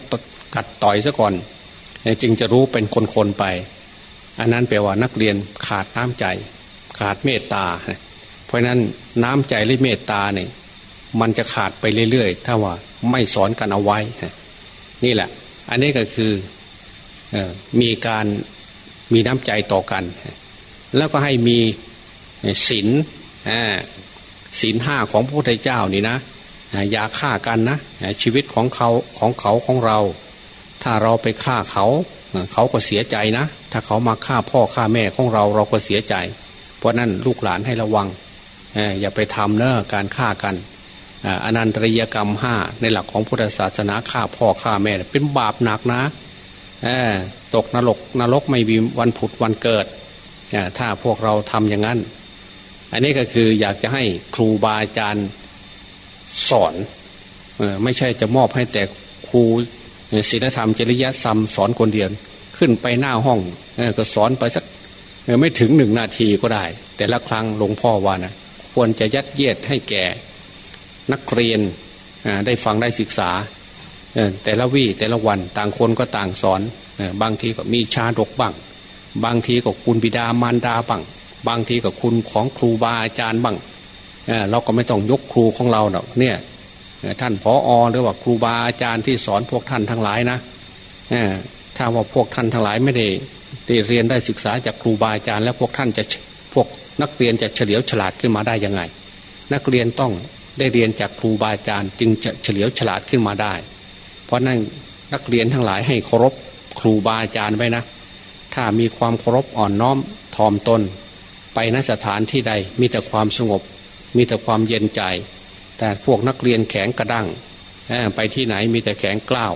กัดต่อยซะก่อนจึงจะรู้เป็นคนๆไป อันนั้นแปลว่านักเรียนขาดน้ำใจ ขาดเมตตา เพราะนั้นน้ำใจหรือเมตตาเนี่ย มันจะขาดไปเรื่อยๆ ถ้าว่าไม่สอนกันเอาไว้ นี่แหละ อันนี้ก็คือมีการมีน้ำใจต่อกัน แล้วก็ให้มีศีลศีลห้าของพระพุทธเจ้านี่นะอย่าฆ่ากันนะชีวิตของเขาของเขาของเรา ถ้าเราไปฆ่าเขา เขาก็เสียใจนะ ถ้าเขามาฆ่าพ่อฆ่าแม่ของเราเราก็เสียใจ เพราะนั้นลูกหลานให้ระวังอย่าไปทำเนอะการฆ่ากัน อนันตริยกรรมห้าในหลักของพุทธศาสนาฆ่าพ่อฆ่าแม่ เป็นบาปหนักนะตกนรกนรกไม่มีวันผุดวันเกิด ถ้าพวกเราทำอย่างนั้น อันนี้ก็คืออยากจะให้ครูบาอาจารย์สอนไม่ใช่จะมอบให้แต่ครูศีลธรรมจริยธรรมสอนคนเดียวขึ้นไปหน้าห้องก็สอนไปสักไม่ถึงหนึ่งนาทีก็ได้ แต่ละครั้งหลวงพ่อว่านะควรจะยัดเยียดให้แก่ นักเรียนได้ฟังได้ศึกษา แต่ละวี่แต่ละวันต่างคนก็ต่างสอน บางทีก็มีชาดกบ้าง บางทีก็คุณบิดามารดาบ้าง บางทีก็คุณของครูบาอาจารย์บ้างเราก็ไม่ต้องยกครูของเราเนี่ยท่านพออหรือว่าครูบาอาจารย์ที่สอนพวกท่านทั้งหลายนะถ้าว่าพวกท่านทั้งหลายไม่ได้ได้เรียนได้ศึกษาจากครูบาอาจารย์ แล้วพวกท่านจะพวกนักเรียนจะเฉลียวฉลาดขึ้นมาได้ยังไง นักเรียนต้อง ได้เรียนจากครูบาอาจารย์ จึงจะเฉลียวฉลาดขึ้นมาได้ เพราะนั้นนักเรียนทั้งหลายให้เคารพครูบาอาจารย์ไว้นะ ถ้ามีความเคารพอ่อนน้อมถ่อมตน ไปนสถานที่ใดมีแต่ความสงบ มีแต่ความเย็นใจ แต่พวกนักเรียนแข็งกระด้างไปที่ไหนมีแต่แข็งกล้าว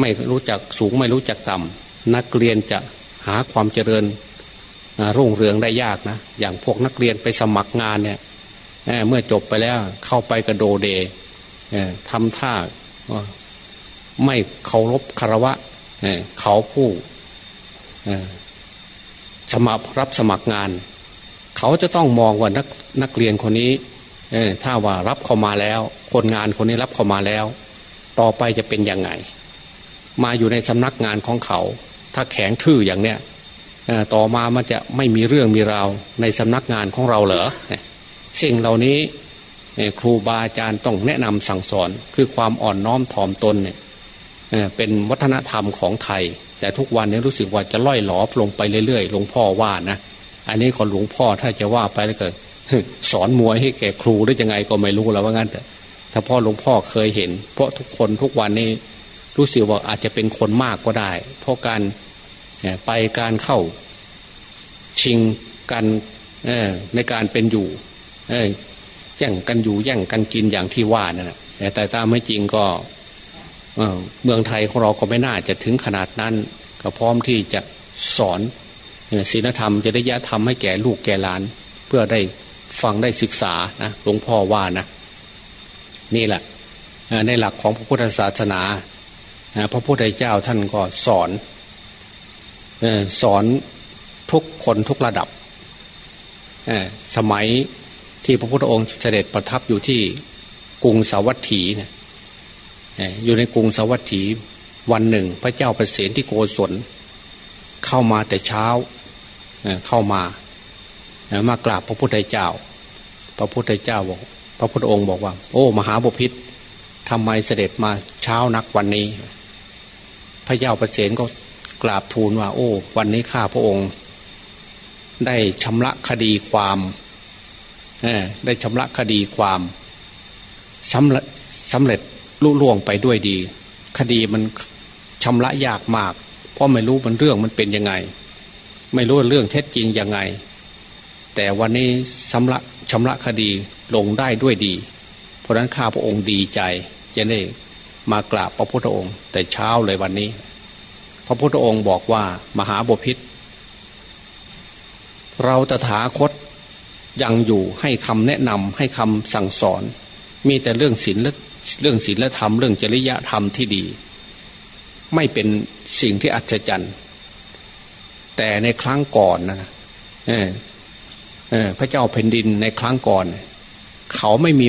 ไม่รู้จักสูงไม่รู้จักต่ำนักเรียนจะหาความเจริญรุ่งเรืองได้ยากนะ อย่างพวกนักเรียนไปสมัครงานเนี่ย เมื่อจบไปแล้วเข้าไปกระโดเดทำท่าไม่เคารพคารวะเขาผู้สมัครรับสมัครงาน เขาจะต้องมองว่านักนักเรียนคนนี้ถ้าว่ารับเข้ามาแล้ว คนงานคนนี้รับเข้ามาแล้ว ต่อไปจะเป็นยังไง มาอยู่ในสำนักงานของเขา ถ้าแข็งทื่ออย่างเนี้ยต่อมามันจะไม่มีเรื่องมีราวในสำนักงานของเราเหรอ สิ่งเหล่านี้ครูบาอาจารย์ต้องแนะนำสั่งสอนคือความอ่อนน้อมถ่อมตนเนี่ยเป็นวัฒนธรรมของไทย แต่ทุกวันนี้รู้สึกว่าจะล่อยหลอลงไปเรื่อยๆหลวงพ่อว่านะอันนี้คนหลวงพ่อถ้าจะว่าไปแล้วเกิดสอนมวยให้แก่ครูได้ยังไงก็ไม่รู้แล้วว่างั้นแต่ถ้าพ่อหลวงพ่อเคยเห็น เพราะทุกคนทุกวันนี้รู้สึกว่าอาจจะเป็นคนมากก็ได้ เพราะการไปการเข้าชิงกันในการเป็นอยู่ แย่งกันอยู่แย่งกันกินอย่างที่ว่านั่นแต่ตามไม่จริงก็เมืองไทยของเราก็ไม่น่าจะถึงขนาดนั้น ก็พร้อมที่จะสอนศีลธรรมจะได้ยะธรรมให้แก่ลูกแก่หลาน เพื่อได้ฟังได้ศึกษานะหลวงพ่อว่านะ นี่แหละในหลักของพระพุทธศาสนาพระพุทธเจ้าท่านก็สอนสอนทุกคนทุกระดับสมัย ที่พระพุทธองค์เสด็จประทับอยู่ที่กรุงสาวัตถีเนี่ยอยู่ในกรุงสาวัตถีวันหนึ่ง พระเจ้าประเสนที่โกศลเข้ามาแต่เช้าเข้ามามากราบพระพุทธเจ้า พระพุทธเจ้าบอกพระพุทธองค์บอกว่า โอ้ มหาบพิษทำไมเสด็จมาเช้านักวันนี้ พระเจ้าประเสนก็กราบทูลว่า โอ้ วันนี้ข้าพระองค์ ได้ชำระคดีความ ได้ชำระคดีความสำสำเร็จลุล่วงไปด้วยดี คดีมันชำระยากมาก เพราะไม่รู้มันเรื่องมันเป็นยังไง ไม่รู้เรื่องเท็จจริงยังไง แต่วันนี้ชำระชำระคดีลงได้ด้วยดี เพราะนั้นข้าพระองค์ดีใจจะได้มากราบพระพุทธองค์ แต่เช้าเลยวันนี้ พระพุทธองค์บอกว่ามหาบพิษเราตถาคต ยังอยู่ให้คำแนะนำให้คำสั่งสอน มีแต่เรื่องศีลเรื่องศีลธรรมเรื่องจริยธรรมที่ดี ไม่เป็นสิ่งที่อัศจรรย์ แต่ในครั้งก่อนนะพระเจ้าแผ่นดินในครั้งก่อน เขาไม่มี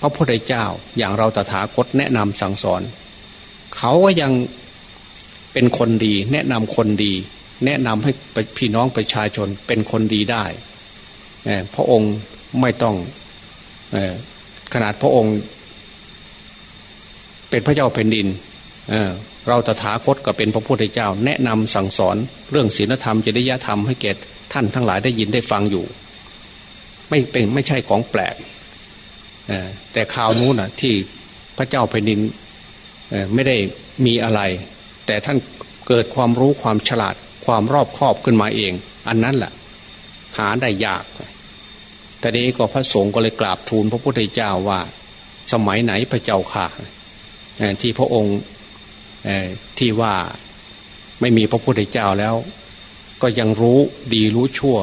พระพุทธเจ้าอย่างเราตถาคตแนะนำสั่งสอน เขาก็ยังเป็นคนดี แนะนำคนดี แนะนำให้พี่น้องประชาชนเป็นคนดีได้ พระองค์ไม่ต้องขนาดพระองค์ เป็นพระเจ้าแผ่นดินเเราตถาคตก็เป็นพระพุทธเจ้า แนะนำสั่งสอนเรื่องศีลธรรมจริยธรรมให้เกตท่านทั้งหลายได้ยินได้ฟังอยู่ ไม่เป็นไม่ใช่ของแปลกแต่ข่าวนู้นนะที่พระเจ้าแผ่นดินไม่ได้มีอะไร แต่ท่านเกิดความรู้ความฉลาดความรอบคอบขึ้นมาเอง อันนั้นแหละหาได้ยาก แต่นี้ก็พระสงฆ์ก็เลยกราบทูลพระพุทธเจ้าว่า สมัยไหนพระเจ้าค่ะที่พระองค์ที่ว่าไม่มีพระพุทธเจ้าแล้ว ก็ยังรู้ดีรู้ชั่ว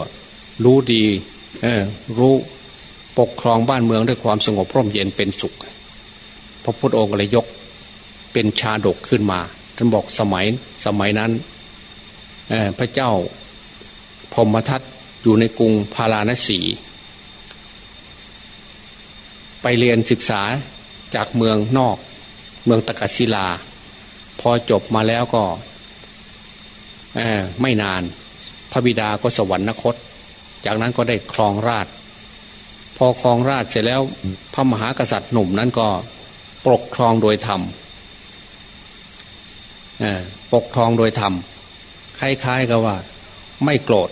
รู้ดีรู้ปกครองบ้านเมืองด้วยความสงบร่มเย็นเป็นสุข พระพุทธองค์เลยยกเป็นชาดกขึ้นมาท่านบอกสมัยสมัยนั้นพระเจ้าพมทัตอยู่ในกรุงพาราณสี ไปเรียนศึกษาจากเมืองนอก เมืองตะกัศิลา พอจบมาแล้วก็ไม่นาน พระบิดาก็สวรรคต จากนั้นก็ได้ครองราช พอครองราชเสร็จแล้วพระมหากษัตริย์หนุ่มนั้นก็ปกครองโดยธรรมปกครองโดยธรรมคล้ายๆกับว่า ไม่โกรธ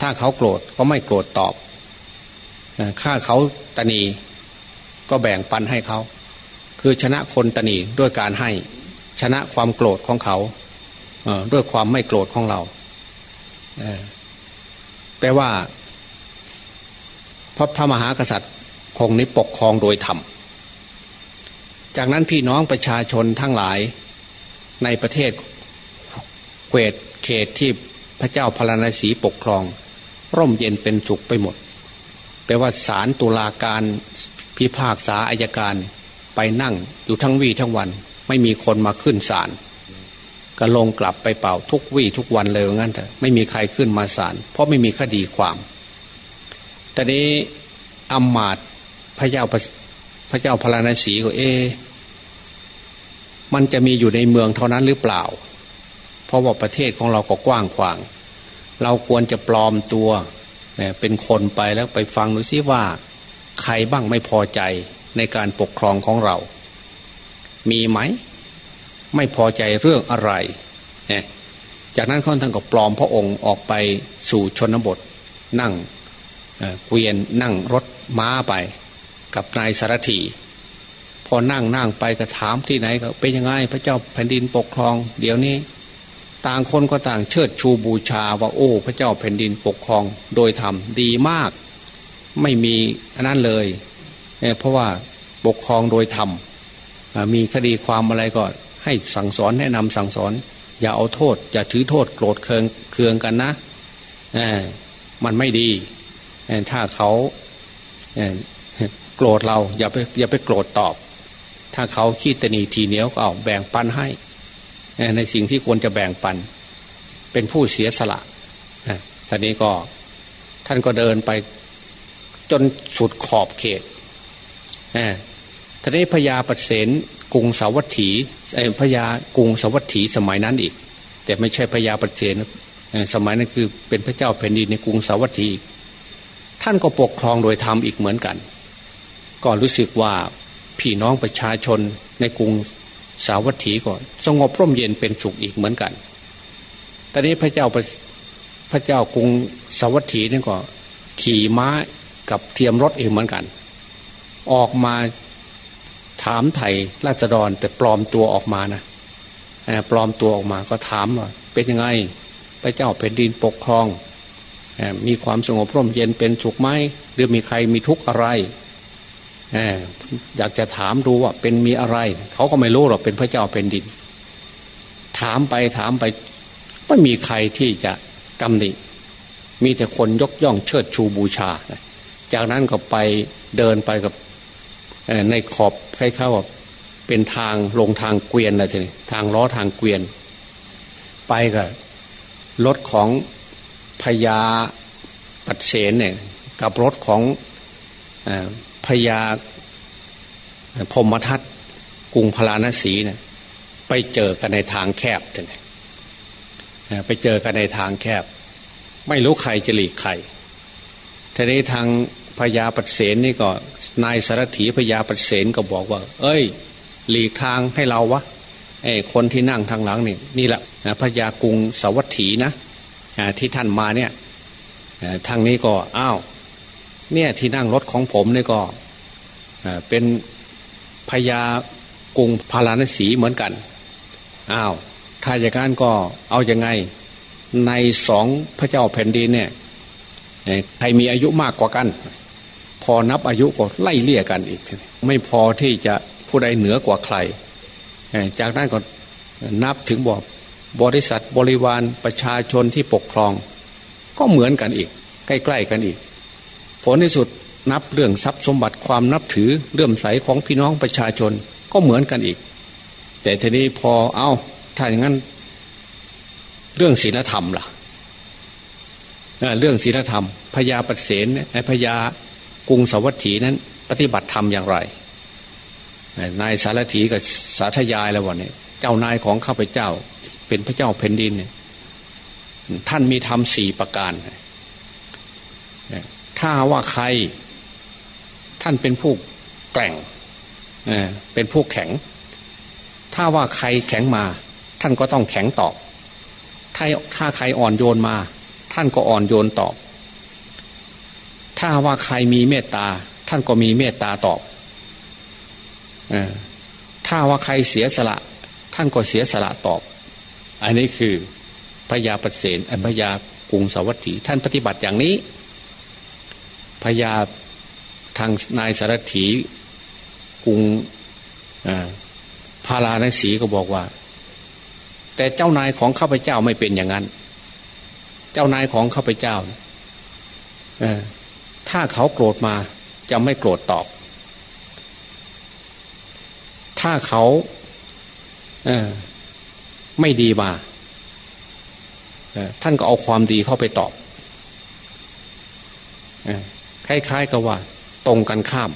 ถ้าเขาโกรธก็ไม่โกรธตอบฆ่าเขาตนี ก็แบ่งปันให้เขา คือชนะคนตนีด้วยการให้ ชนะความโกรธของเขาด้วยความไม่โกรธของเราแปลว่าพระพระมหากษัตริย์คงนี้ปกครองโดยธรรม จากนั้นพี่น้องประชาชนทั้งหลายในประเทศเขตเขตที่พระเจ้าพลานาสีปกครอง ร่มเย็นเป็นสุขไปหมดแปลว่าศาลตุลาการ พิพากษาอายการไปนั่งอยู่ทั้งวี่ทั้งวัน ไม่มีคนมาขึ้นศาลก็ลงกลับไปเป่าทุกวี่ทุกวันเลยงั้นเถอะไม่มีใครขึ้นมาศาลเพราะไม่มีคดีความแต่นี้อำมาตพระเจ้าพระเจ้าพระนศีก็เอ มันจะมีอยู่ในเมืองเท่านั้นหรือเปล่า เพราะว่าประเทศของเราก็กว้างขวาง เราควรจะปลอมตัว เป็นคนไปแล้วไปฟังดูซิว่า ใครบ้างไม่พอใจในการปกครองของเรา มีไหม ไม่พอใจเรื่องอะไรเนี่ยจากนั้นเขาท่านก็ปลอมพระองค์ออกไปสู่ชนบท นั่งเกวียนนั่งรถม้าไป กับนายสารถีพอนั่งนั่งไปก็ถามที่ไหนก็เป็นยังไงพระเจ้าแผ่นดินปกครอง เดี๋ยวนี้ ต่างคนก็ต่างเชิดชูบูชาว่าโอ้ พระเจ้าแผ่นดินปกครองโดยธรรมดีมาก ไม่มีอันนั้นเลยเพราะว่าปกครองโดยธรรมมีคดีความอะไรก็ให้สั่งสอนแนะนำสั่งสอน อย่าเอาโทษ อย่าถือโทษโกรธเคืองเคืองกันนะมันไม่ดีถ้าเขาโกรธเราอย่าไปอย่าไปโกรธตอบ ถ้าเขาคิดตนีทีเหนียวก็เอาแบ่งปันให้ ในสิ่งที่ควรจะแบ่งปัน เป็นผู้เสียสละตอนนี้ก็ท่านก็เดินไป จนสุดขอบเขตทีนี้พญาปเสนกรุงสาวัตถีพญากรุงสาวัตถีสมัยนั้นอีก แต่ไม่ใช่พญาปเสนสมัยนั้นคือเป็นพระเจ้าแผ่นดินในกรุงสาวัตถี ท่านก็ปกครองโดยธรรมอีกเหมือนกัน ก็รู้สึกว่าพี่น้องประชาชนในกรุงสาวัตถีก่อนสงบร่มเย็นเป็นสุขอีกเหมือนกัน ตอนนี้พระเจ้าพระเจ้ากรุงสาวัตถีนี่ก็ขี่ม้า กับเทียมรถเองเหมือนกัน ออกมาถามไทยราษฎรแต่ปลอมตัวออกมานะปลอมตัวออกมาก็ถามว่าเป็นยังไงพระเจ้าแผ่นดินปกครอง มีความสงบร่มเย็นเป็นสุขไหมหรือมีใครมีทุกข์อะไรอยากจะถามดูว่าเป็นมีอะไร เขาก็ไม่รู้หรอกเป็นพระเจ้าเป็นดิน ถามไปถามไป ไม่มีใครที่จะกำหนิมีแต่คนยกย่องเชิดชูบูชา จากนั้นก็ไปเดินไปกับในขอบคล้ายๆว่าเป็นทางลงทางเกวียนอะไรทีนี้ทางล้อทางเกวียน ไปกับรถของพญาปัดเสนเนี่ยกับรถของพญาพมทัตกรุงพราณสีเนี่ยไปเจอกันในทางแคบเลยไปเจอกันในทางแคบ ไม่รู้ใครจะหลีกใครทีนี้ทาง พญาปเสนนี่ก็นายสารถีพญาปเสนก็บอกว่า เอ้ย หลีกทางให้เราวะไอ้คนที่นั่งทางหลังนี่นี่แหละพญากรุงสวัสถีนะที่ท่านมาเนี่ยทางนี้ก็อ้าวเนี่ยที่นั่งรถของผมเนี่ยก็เป็นพญากรุงพาราณสีเหมือนกันอ้าวถ้าอย่างนั้นก็เอาอยัางไงในสองพระเจ้าแผ่นดินเนี่ยใครมีอายุมากกว่ากัน อนับอายุก็ไล่เลี่ยกันอีก ไม่พอที่จะผู้ใดเหนือกว่าใคร จากนั้นก็นับถึงบอกบริษัทบริวารประชาชนที่ปกครอง ก็เหมือนกันอีก ใกล้ๆกันอีก ผลในสุดนับเรื่องทรัพย์สมบัติความนับถือเลื่อมใสของพี่น้องประชาชนก็เหมือนกันอีก แต่ทีนี้พอเอาถ้าอย่างนั้น เรื่องศีลธรรมล่ะเรื่องศีลธรรมพญาปเสนไอพญา กรุงสวัสถีนั้น ปฏิบัติธรรมอย่างไร นายสารถีกับสาธยายแล้ววันนี้เจ้านายของข้าพเจ้า เป็นพระเจ้าแผ่นดินเนี่ยท่านมีธรรมสี่ประการ ถ้าว่าใคร ท่านเป็นผู้แกร่งเป็นผู้แข็ง ถ้าว่าใครแข็งมา ท่านก็ต้องแข็งตอบ ถ้าถ้าใครอ่อนโยนมา ท่านก็อ่อนโยนตอบ ถ้าว่าใครมีเมตตา ท่านก็มีเมตตาตอบถ้าว่าใครเสียสละ ท่านก็เสียสละตอบ อันนี้คือพญาปเสนพญากรุงสวัสดีท่านปฏิบัติอย่างนี้พญาทางนายสารถีกรุงพาราณสีก็บอกว่า แต่เจ้านายของข้าพเจ้าไม่เป็นอย่างนั้น เจ้านายของข้าพเจ้า ถ้าเขาโกรธมาจะไม่โกรธตอบ ถ้าเขาไม่ดีมาท่านก็เอาความดีเข้าไปตอบคล้ายๆกับว่า ตรงกันข้าม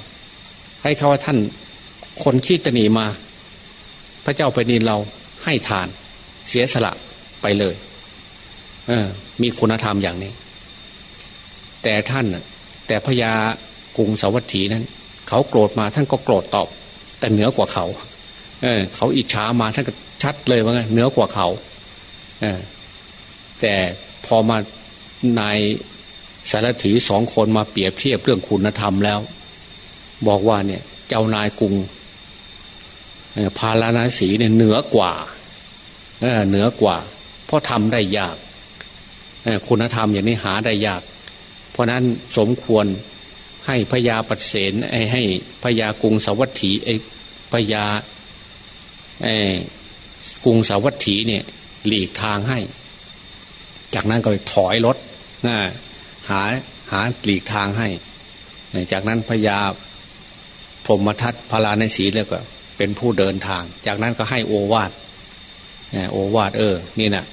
ให้เขาว่าท่านคนคิดตนีมา พระเจ้าไปนินเราให้ทาน เสียสละไปเลย เออ มีคุณธรรมอย่างนี้ แต่ท่าน แต่พญากรุงสาวัตถีนั้น เขาโกรธมาท่านก็โกรธตอบ แต่เหนือกว่าเขาเออเขาอิจฉามาท่านก็ชัดเลยว่าไงเหนือกว่าเขาเออแต่พอมานายสารถีสองคนมาเปรียบเทียบเรื่องคุณธรรมแล้ว บอกว่าเนี่ยเจ้านายกรุงพาราณสีเนี่ยเหนือกว่าเหนือกว่า เพราะทำได้ยากคุณธรรมอย่างนี้หาได้ยาก เพราะนั้นสมควรให้พญาปเสนไอให้พญากรุงสวัสถีไอ้พญาไอกรุงสวัสถีเนี่ย หลีกทางให้ จากนั้นก็ถอยรถนะหาหาหลีกทางให้ จากนั้นพญาพรมทัตพาราในสีแล้วก็ เป็นผู้เดินทาง จากนั้นก็ให้โอวาทโอวาทเออ นี่นะ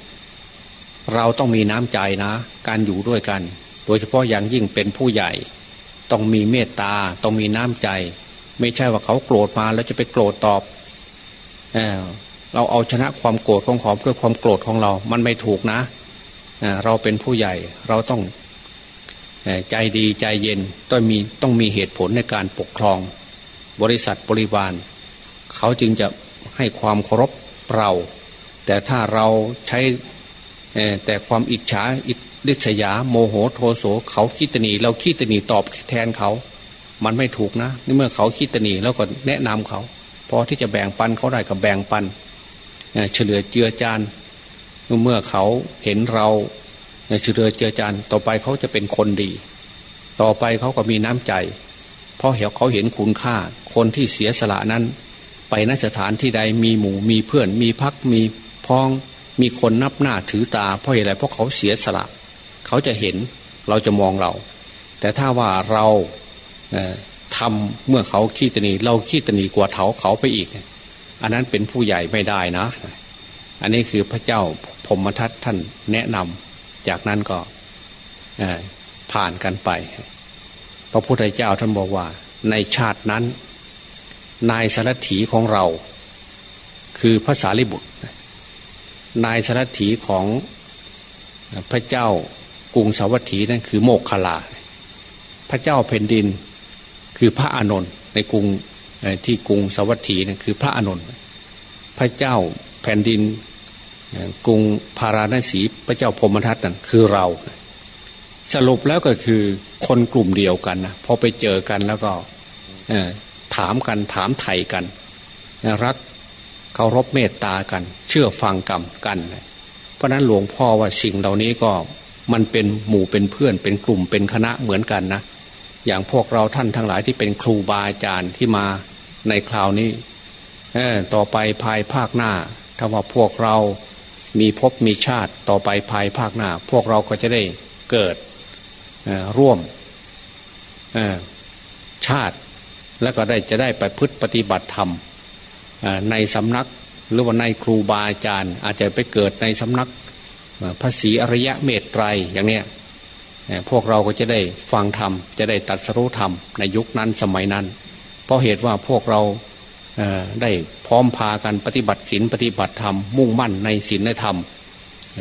เราต้องมีน้ำใจนะ การอยู่ด้วยกัน โดยเฉพาะอย่างยิ่งเป็นผู้ใหญ่ ต้องมีเมตตาต้องมีน้ำใจ ไม่ใช่ว่าเขาโกรธมาแล้วจะไปโกรธตอบเเราเอาชนะความโกรธของเขอด้วยความโกรธของเรา มันไม่ถูกนะเราเป็นผู้ใหญ่เราต้องใจดีใจเย็นต้องมีต้องมีเหตุผลในการปกครอง บริษัทบริวารเขาจึงจะให้ความเคารพเรา แต่ถ้าเราใช้แต่ความอิจฉา อิษยา โมโหโทโสเขาคิดตนีเราคิดตนีตอบแทนเขา มันไม่ถูกนะนี่เมื่อเขาคิดตนีแล้วก็แนะนำเขาพอที่จะแบ่งปันเขาได้ก็แบ่งปันเฉลือเจือจานเมื่อเขาเห็นเราเฉลือเจือจานต่อไปเขาจะเป็นคนดี ต่อไปเขาก็มีน้ำใจ เพราะเห็นเขาเห็นคุณค่า คนที่เสียสละนั้น ไปนสถานที่ใดมีหมู่มีเพื่อนมีพักมีพ้องมีคนนับหน้าถือตาเพราะอะไรเพราะเขาเสียสละเขาจะเห็นเราจะมองเรา แต่ถ้าว่าเราทำเมื่อเขาขี้ตนีเราขี้ตนีกว่าเขาเขาไปอีก อันนั้นเป็นผู้ใหญ่ไม่ได้นะ อันนี้คือพระเจ้าพมทัตท่านแนะนำจากนั้นก็ผ่านกันไป พระพุทธเจ้าท่านบอกว่า ในชาตินั้น นายสารถีของเรา คือพระสารีบุตร นายสารถีของพระเจ้า กรุงสาวัตถีนั่นคือโมกขลา พระเจ้าแผ่นดินคือพระอานนท์ในกรุงที่กรุงสวัสดีนั่นคือพระอานนท์พระเจ้าแผ่นดินกรุงพาราณสีพระเจ้าพมทัตนั่นคือเรา สรุปแล้วก็คือคนกลุ่มเดียวกันนะพอไปเจอกันแล้วก็ถามกันถามไถ่กันรักเคารพเมตตากัน เชื่อฟังกรรมกัน เพราะนั้นหลวงพ่อว่าสิ่งเหล่านี้ก็ มันเป็นหมู่เป็นเพื่อนเป็นกลุ่มเป็นคณะเหมือนกันนะอย่างพวกเราท่านทั้งหลายที่เป็นครูบาอาจารย์ที่มาในคราวนี้ต่อไปภายภาคหน้า ถ้าว่าพวกเรามีพบมีชาติต่อไปภายภาคหน้า พวกเราก็จะได้เกิดร่วมชาติแล้วก็ได้จะได้ไปพฤติปฏิบัติธรรมในสำนักหรือว่าในครูบาอาจารย์ อาจจะไปเกิดในสำนัก พระศรีอริยะเมตไตรอย่างเนี้ยพวกเราก็จะได้ฟังธรรม จะได้ตัดสู้ธรรมในยุคนั้นสมัยนั้น เพราะเหตุว่าพวกเราได้พร้อมพากันปฏิบัติศีลปฏิบัติธรรมมุ่งมั่นในศีลในธรรม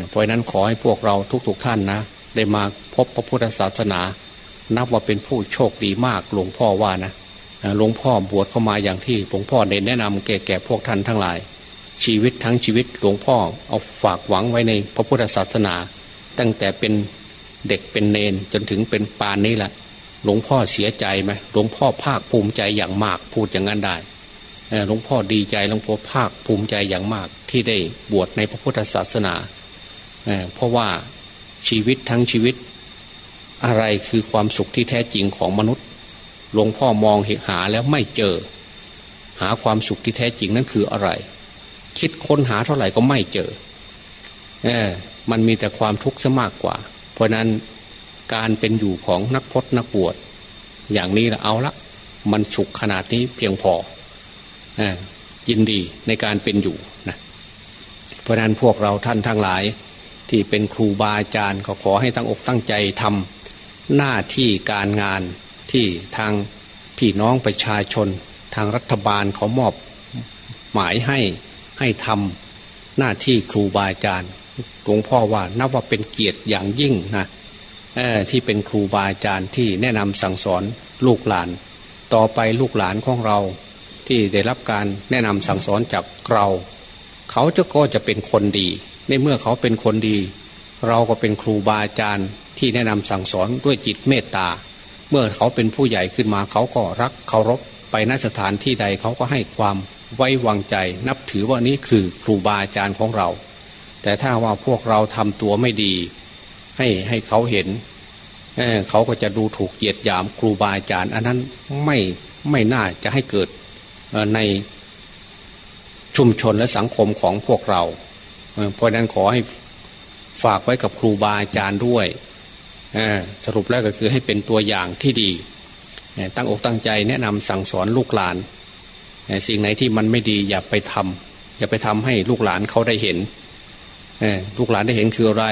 เพราะนั้นขอให้พวกเราทุกๆทท่านนะ ได้มาพบพระพุทธศาสนา นับว่าเป็นผู้โชคดีมากหลวงพ่อว่านะหลวงพ่อบวชเข้ามาอย่างที่หลวงพ่อเน้นแนะนำแก่แก่พวกท่านทั้งหลาย ชีวิตทั้งชีวิตหลวงพ่อเอาฝากหวังไว้ในพระพุทธศาสนา ตั้งแต่เป็นเด็กเป็นเนนจนถึงเป็นปานนี้แหละหลวงพ่อเสียใจไหมหลวงพ่อภาคภูมิใจอย่างมากพูดอย่างนั้นได้หลวงพ่อดีใจหลวงพ่อภาคภูมิใจอย่างมากที่ได้บวชในพระพุทธศาสนาเพราะว่าชีวิตทั้งชีวิต อะไรคือความสุขที่แท้จริงของมนุษย์ หลวงพ่อมองเหหาแล้วไม่เจอ หาความสุขที่แท้จริงนั้นคืออะไร คิดค้นหาเท่าไหร่ก็ไม่เจอ เออ มันมีแต่ความทุกข์ซะมากกว่า เพราะนั้นการเป็นอยู่ของนักพจนักบวชอย่างนี้ละเอาละ มันฉุกขนาดนี้เพียงพออยินดีในการเป็นอยู่นะเพราะนั้นพวกเราท่านทั้งหลาย ที่เป็นครูบาอาจารย์ก็ขอให้ตั้งอกตั้งใจทำหน้าที่การงานที่ทางพี่น้องประชาชน ทางรัฐบาลเขามอบหมายให้ ให้ทำหน้าที่ครูบาอาจารย์หลวงพ่อว่านับว่าเป็นเกียรติอย่างยิ่งนะที่เป็นครูบาอาจารย์ที่แนะนำสั่งสอนลูกหลาน ต่อไปลูกหลานของเรา ที่ได้รับการแนะนำสั่งสอนจากเรา เขาจะก็จะเป็นคนดี ในเมื่อเขาเป็นคนดี เราก็เป็นครูบาอาจารย์ที่แนะนำสั่งสอนด้วยจิตเมตตา เมื่อเขาเป็นผู้ใหญ่ขึ้นมาเขาก็รักเคารพไปนสถานที่ใดเขาก็ให้ความ ไว้วางใจ นับถือว่านี้คือครูบาอาจารย์ของเรา แต่ถ้าว่าพวกเราทำตัวไม่ดี ให้ให้เขาเห็นเเขาก็จะดูถูกเหยียดหยามครูบาอาจารย์ อันนั้นไม่ไม่น่าจะให้เกิดในชุมชนและสังคมของพวกเรา เพราะนั้นขอให้ฝากไว้กับครูบาอาจารย์ด้วยสรุปแล้วก็คือให้เป็นตัวอย่างที่ดี ตั้งอกตั้งใจแนะนำสั่งสอนลูกหลาน สิ่งไหนที่มันไม่ดีอย่าไปทำอย่าไปทำให้ลูกหลานเขาได้เห็นลูกหลานได้เห็นคืออะไร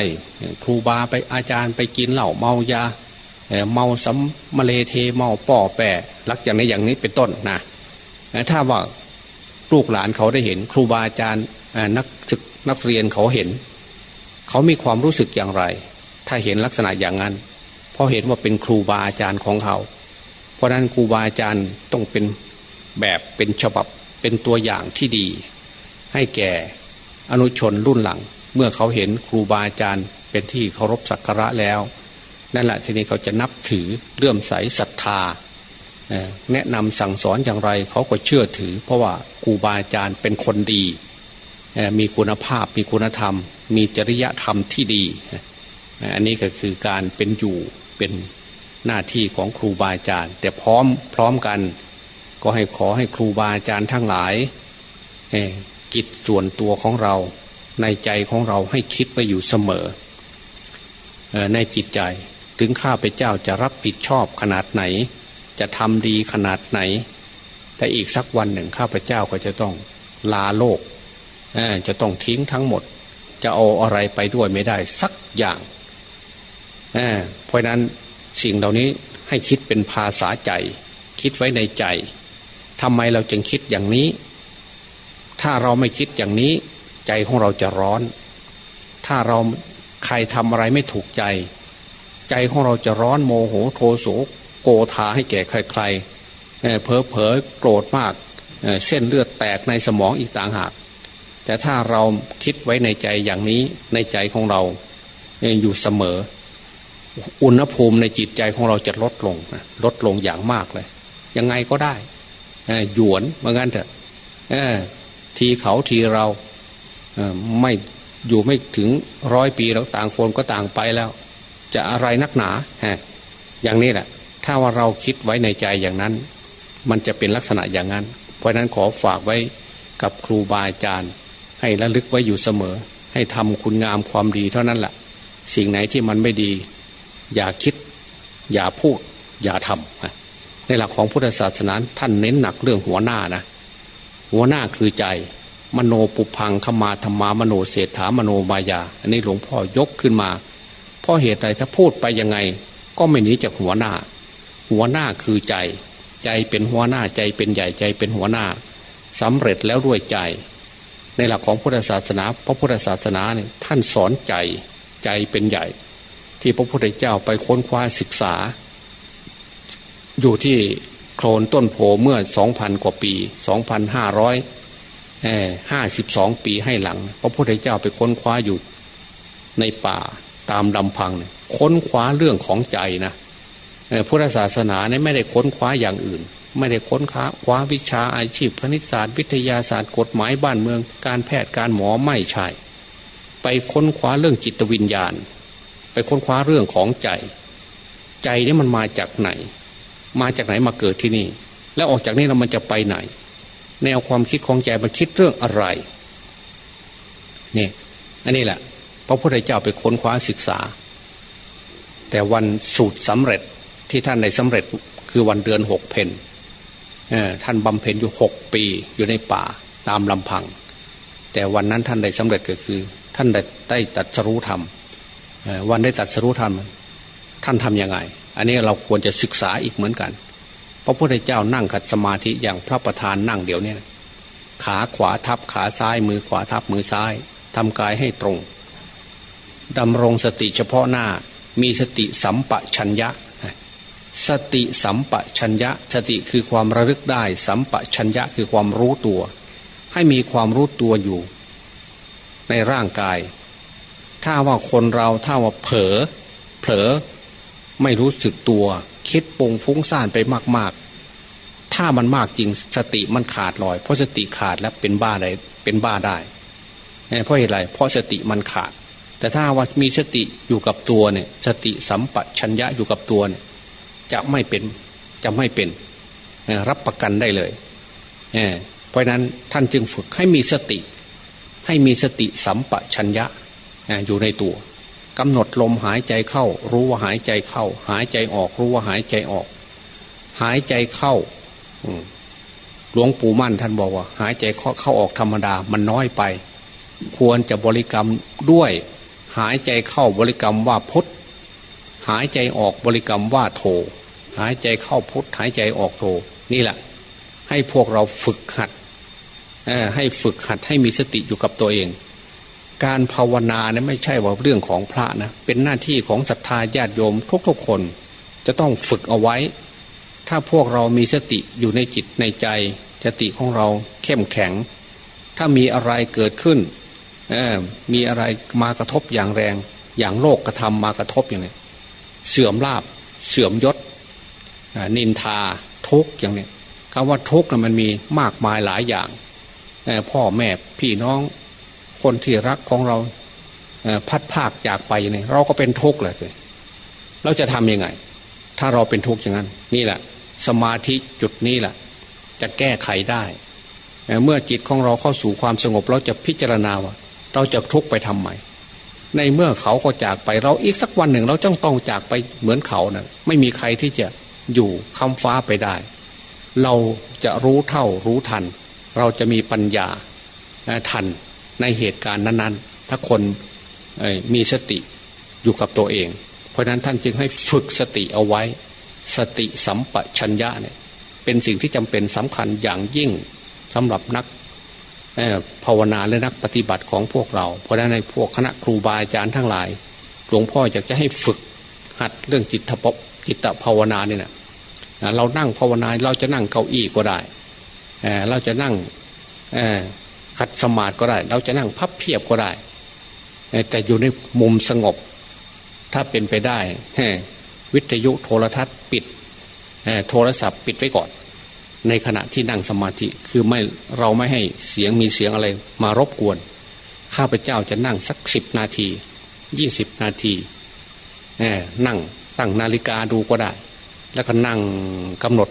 ครูบาไปอาจารย์ไปกินเหล้าเมายาเมาสัมมาเลเทเมาป่อแปะลักอย่างนี้อย่างนี้เป็นต้นนะถ้าว่าลูกหลานเขาได้เห็น ครูบาอาจารย์นักศึกนักเรียนเขาเห็น เขามีความรู้สึกอย่างไร ถ้าเห็นลักษณะอย่างนั้นเพราะเห็นว่าเป็นครูบาอาจารย์ของเขา เพราะนั้นครูบาอาจารย์ต้องเป็น แบบเป็นฉบับเป็นตัวอย่างที่ดี ให้แก่อนุชนรุ่นหลัง เมื่อเขาเห็นครูบาอาจารย์เป็นที่เคารพสักการะแล้ว นั่นแหละทีนี้เขาจะนับถือเลื่อมใสศรัทธา แนะนำสั่งสอนอย่างไรเขาก็เชื่อถือ เพราะว่าครูบาอาจารย์เป็นคนดี มีคุณภาพมีคุณธรรม มีจริยธรรมที่ดี อันนี้ก็คือการเป็นอยู่เป็นหน้าที่ของครูบาอาจารย์ แต่พร้อมพร้อมกัน ก็ให้ขอให้ครูบาอาจารย์ทั้งหลายกิจส่วนตัวของเรา ในใจของเราให้คิดไปอยู่เสมอ ในจิตใจถึงข้าพเจ้าจะรับผิดชอบขนาดไหน จะทำดีขนาดไหน แต่อีกสักวันหนึ่งข้าพเจ้าก็จะต้องลาโลกจะต้องทิ้งทั้งหมด จะเอาอะไรไปด้วยไม่ได้สักอย่างเพราะนั้นสิ่งเหล่านี้ให้คิดเป็นภาษาใจ คิดไว้ในใจ ทำไมเราจึงคิดอย่างนี้ ถ้าเราไม่คิดอย่างนี้ ใจของเราจะร้อน ถ้าเราใครทำอะไรไม่ถูกใจ ใจของเราจะร้อนโมโหโทโสโกธาให้แก่ใครๆเพอเพอโกรธมากเส้นเลือดแตกในสมองอีกต่างหาก แต่ถ้าเราคิดไว้ในใจอย่างนี้ในใจของเราอยู่เสมอ อุณหภูมิในจิตใจของเราจะลดลงลดลงอย่างมากเลย ยังไงก็ได้ หยวนเหมือนกันเถอะทีเขาทีเราไม่อยู่ไม่ถึงร้อยปีแล้วต่างคนก็ต่างไปแล้ว จะอะไรนักหนาฮะอย่างนี้แหละ ถ้าว่าเราคิดไว้ในใจอย่างนั้น มันจะเป็นลักษณะอย่างนั้น เพราะนั้นขอฝากไว้กับครูบาอาจารย์ ให้ระลึกไว้อยู่เสมอ ให้ทำคุณงามความดีเท่านั้นแหละสิ่งไหนที่มันไม่ดี อย่าคิด อย่าพูด อย่าทำ ในหลักของพุทธศาสนาท่านเน้นหนักเรื่องหัวหน้านะ หัวหน้าคือใจ มโนปุพังขมาธรรมามโนเศรษฐามโนมายา อันนี้หลวงพ่อยกขึ้นมาเพราะเหตุใดถ้าพูดไปยังไง ก็ไม่หนีจากหัวหน้า หัวหน้าคือใจ ใจเป็นหัวหน้าใจเป็นใหญ่ใจเป็นหัวหน้าสำเร็จแล้วด้วยใจ ในหลักของพุทธศาสนา พระพุทธศาสนาเนี่ยท่านสอนใจ ใจเป็นใหญ่ ที่พระพุทธเจ้าไปค้นคว้าศึกษา อยู่ที่โคลนต้นโพเมื่อสองพันกว่าปีสองพันห้าร้อยห้าสิบสองปีให้หลัง พระพุทธเจ้าไปค้นคว้าอยู่ในป่าตามลำพังค้นคว้าเรื่องของใจนะพุทธศาสนาเนี่ยไม่ได้ค้นคว้าอย่างอื่น ไม่ได้ค้นคว้าคว้าวิชาอาชีพคณิตศาสตร์วิทยาศาสตร์กฎหมายบ้านเมือง การแพทย์การหมอไม่ใช่ ไปค้นคว้าเรื่องจิตวิญญาณ ไปค้นคว้าเรื่องของใจ ใจนี่มันมาจากไหน มาจากไหนมาเกิดที่นี่ แล้วออกจากนี้เรามันจะไปไหน แนวความคิดของใจมันคิดเรื่องอะไรนี่อันนี้แหละพระพุทธเจ้าไปค้นคว้าศึกษา แต่วันสูตรสำเร็จที่ท่านได้สำเร็จคือวันเดือนหกเพนท่านบำเพ็ญอยู่หกปีอยู่ในป่าตามลำพัง แต่วันนั้นท่านได้สำเร็จก็คือ ท่านได้ได้ตัดสรู้ธรรมวันได้ตัดสรู้ธรรม ท่านทํำยังไง อันนี้เราควรจะศึกษาอีกเหมือนกัน พระพุทธเจ้านั่งขัดสมาธิอย่างพระประธานนั่งเดี๋ยวนี้ขาขวาทับขาซ้าย มือขวาทับมือซ้ายทำกายให้ตรงดำรงสติเฉพาะหน้า มีสติสัมปชัญญะ สติสัมปชัญญะ สติคือความระลึกได้ สัมปชัญญะคือความรู้ตัว ให้มีความรู้ตัวอยู่ ในร่างกาย ถ้าว่าคนเราถ้าว่าเผลอเผลอ ไม่รู้สึกตัว คิดปงฟุ้งซ่านไปมาก ๆ ถ้ามันมากจริงสติมันขาดลอย เพราะสติขาดแล้วเป็นบ้าได้เป็นบ้าได้เพราะเหตุไรเพราะสติมันขาด แต่ถ้าว่ามีสติอยู่กับตัวเนี่ย สติสัมปชัญญะอยู่กับตัวเนี่ย จะไม่เป็นจะไม่เป็นรับประกันได้เลยเพราะนั้นท่านจึงฝึกให้มีสติ ให้มีสติสัมปชัญญะอยู่ในตัว กำหนดลมหายใจเข้า รู้ว่าหายใจเข้า หายใจออก รู้ว่าหายใจออก หายใจเข้าหลวงปู่มั่นท่านบอกว่า หายใจเข้าเข้าออกธรรมดามันน้อยไป ควรจะบริกรรมด้วย หายใจเข้าบริกรรมว่าพุทธหายใจออกบริกรรมว่าโท หายใจเข้าพุทธหายใจออกโท นี่แหละ ให้พวกเราฝึกหัดให้ฝึกหัดให้มีสติอยู่กับตัวเอง การภาวนาเนี่ยไม่ใช่ว่าเรื่องของพระนะเป็นหน้าที่ของศรัทธาญาติโยมทุกๆคน จะต้องฝึกเอาไว้ ถ้าพวกเรามีสติอยู่ในจิตในใจสติของเราเข้มแข็ง ถ้ามีอะไรเกิดขึ้นมีอะไรมากระทบอย่างแรง อย่างโลกกระทำมากระทบอย่างนี้เสื่อมลาบ เสื่อมยศนินทาทุกอย่างนี้คำว่าทุกข์มันมีมากมายหลายอย่างพ่อแม่พี่น้อง คนที่รักของเราพัดภาคจากไปอย่างนี้เราก็เป็นทุกข์เลยเราจะทำยังไง ถ้าเราเป็นทุกข์อย่างนั้น นี่แหละ สมาธิจุดนี้แหละจะแก้ไขได้เมื่อจิตของเราเข้าสู่ความสงบ เราจะพิจารณาว่า เราจะทุกข์ไปทำไมในเมื่อเขาก็จากไปเราอีกสักวันหนึ่ง เราจ้องต้องจากไปเหมือนเขานะ่ะไม่มีใครที่จะอยู่คำฟ้าไปได้ เราจะรู้เท่ารู้ทัน เราจะมีปัญญาทัน ในเหตุการณ์นั้นๆ ถ้าคนมีสติอยู่กับตัวเอง เพราะนั้นท่านจึงให้ฝึกสติเอาไว้ สติสัมปชัญญะเนี่ยเป็นสิ่งที่จำเป็นสำคัญอย่างยิ่งสำหรับนักภาวนาและนักปฏิบัติของพวกเรา เพราะนั้นในพวกคณะครูบาอาจารย์ทั้งหลาย หลวงพ่ออยากจะให้ฝึกหัดเรื่องจิตภพจิตภาวนาเนี่ยนะเรานั่งภาวนาเราจะนั่งเก้าอี้ก็ได้ เราจะนั่ง ขัดสมาธิก็ได้ เราจะนั่งพับเพียบก็ได้ แต่อยู่ในมุมสงบ ถ้าเป็นไปได้วิทยุโทรทัศน์ปิดโทรศัพท์ปิดไว้ก่อน ในขณะที่นั่งสมาธิคือไม่เราไม่ให้เสียงมีเสียงอะไร มารบกวน ข้าพเจ้าจะนั่งสักสิบนาทียี่สิบนาทีนั่งตั้งนาฬิกาดูก็ได้ แล้วก็นั่งกำหนด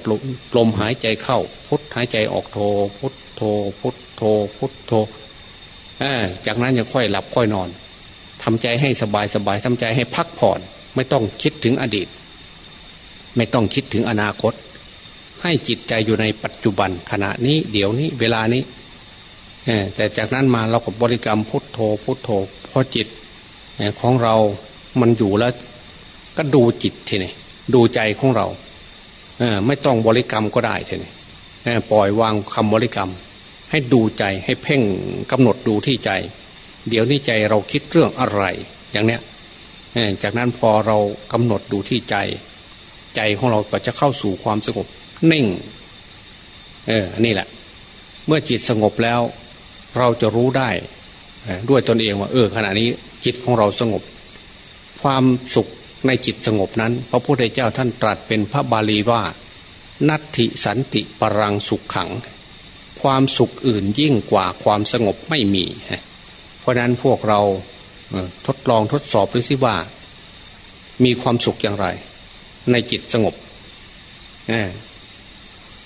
ลมหายใจเข้า พุทหายใจออกโทพุทโทพุท โทพุทโทจากนั้นจะค่อยหลับค่อยนอนทำใจให้สบายสบายทำใจให้พักผ่อน ไม่ต้องคิดถึงอดีต ไม่ต้องคิดถึงอนาคต ให้จิตใจอยู่ในปัจจุบันขณะนี้ เดี๋ยวนี้ เวลานี้แต่จากนั้นมาเราก็บริกรรมพุทโธพุทโธพอจิตของเรามันอยู่แล้ว ก็ดูจิตทีนี่ดูใจของเราไม่ต้องบริกรรมก็ได้ทีนี่ปล่อยวางคำบริกรรม ให้ดูใจให้เพ่งกำหนดดูที่ใจ เดี๋ยวนี้ใจเราคิดเรื่องอะไร อย่างเนี้ยจากนั้นพอเรากำหนดดูที่ใจ ใจของเราก็จะเข้าสู่ความสงบนิ่ง เออนี่แหละ เมื่อจิตสงบแล้ว เราจะรู้ได้ด้วยตนเองว่า เออ ขณะนี้จิตของเราสงบ ความสุขในจิตสงบนั้น พระพุทธเจ้าท่านตรัสเป็นพระบาลีว่า นัตถิสันติปรังสุขขัง ความสุขอื่นยิ่งกว่าความสงบไม่มี เพราะนั้นพวกเราทดลองทดสอบดูสิว่า มีความสุขอย่างไร ในจิตสงบ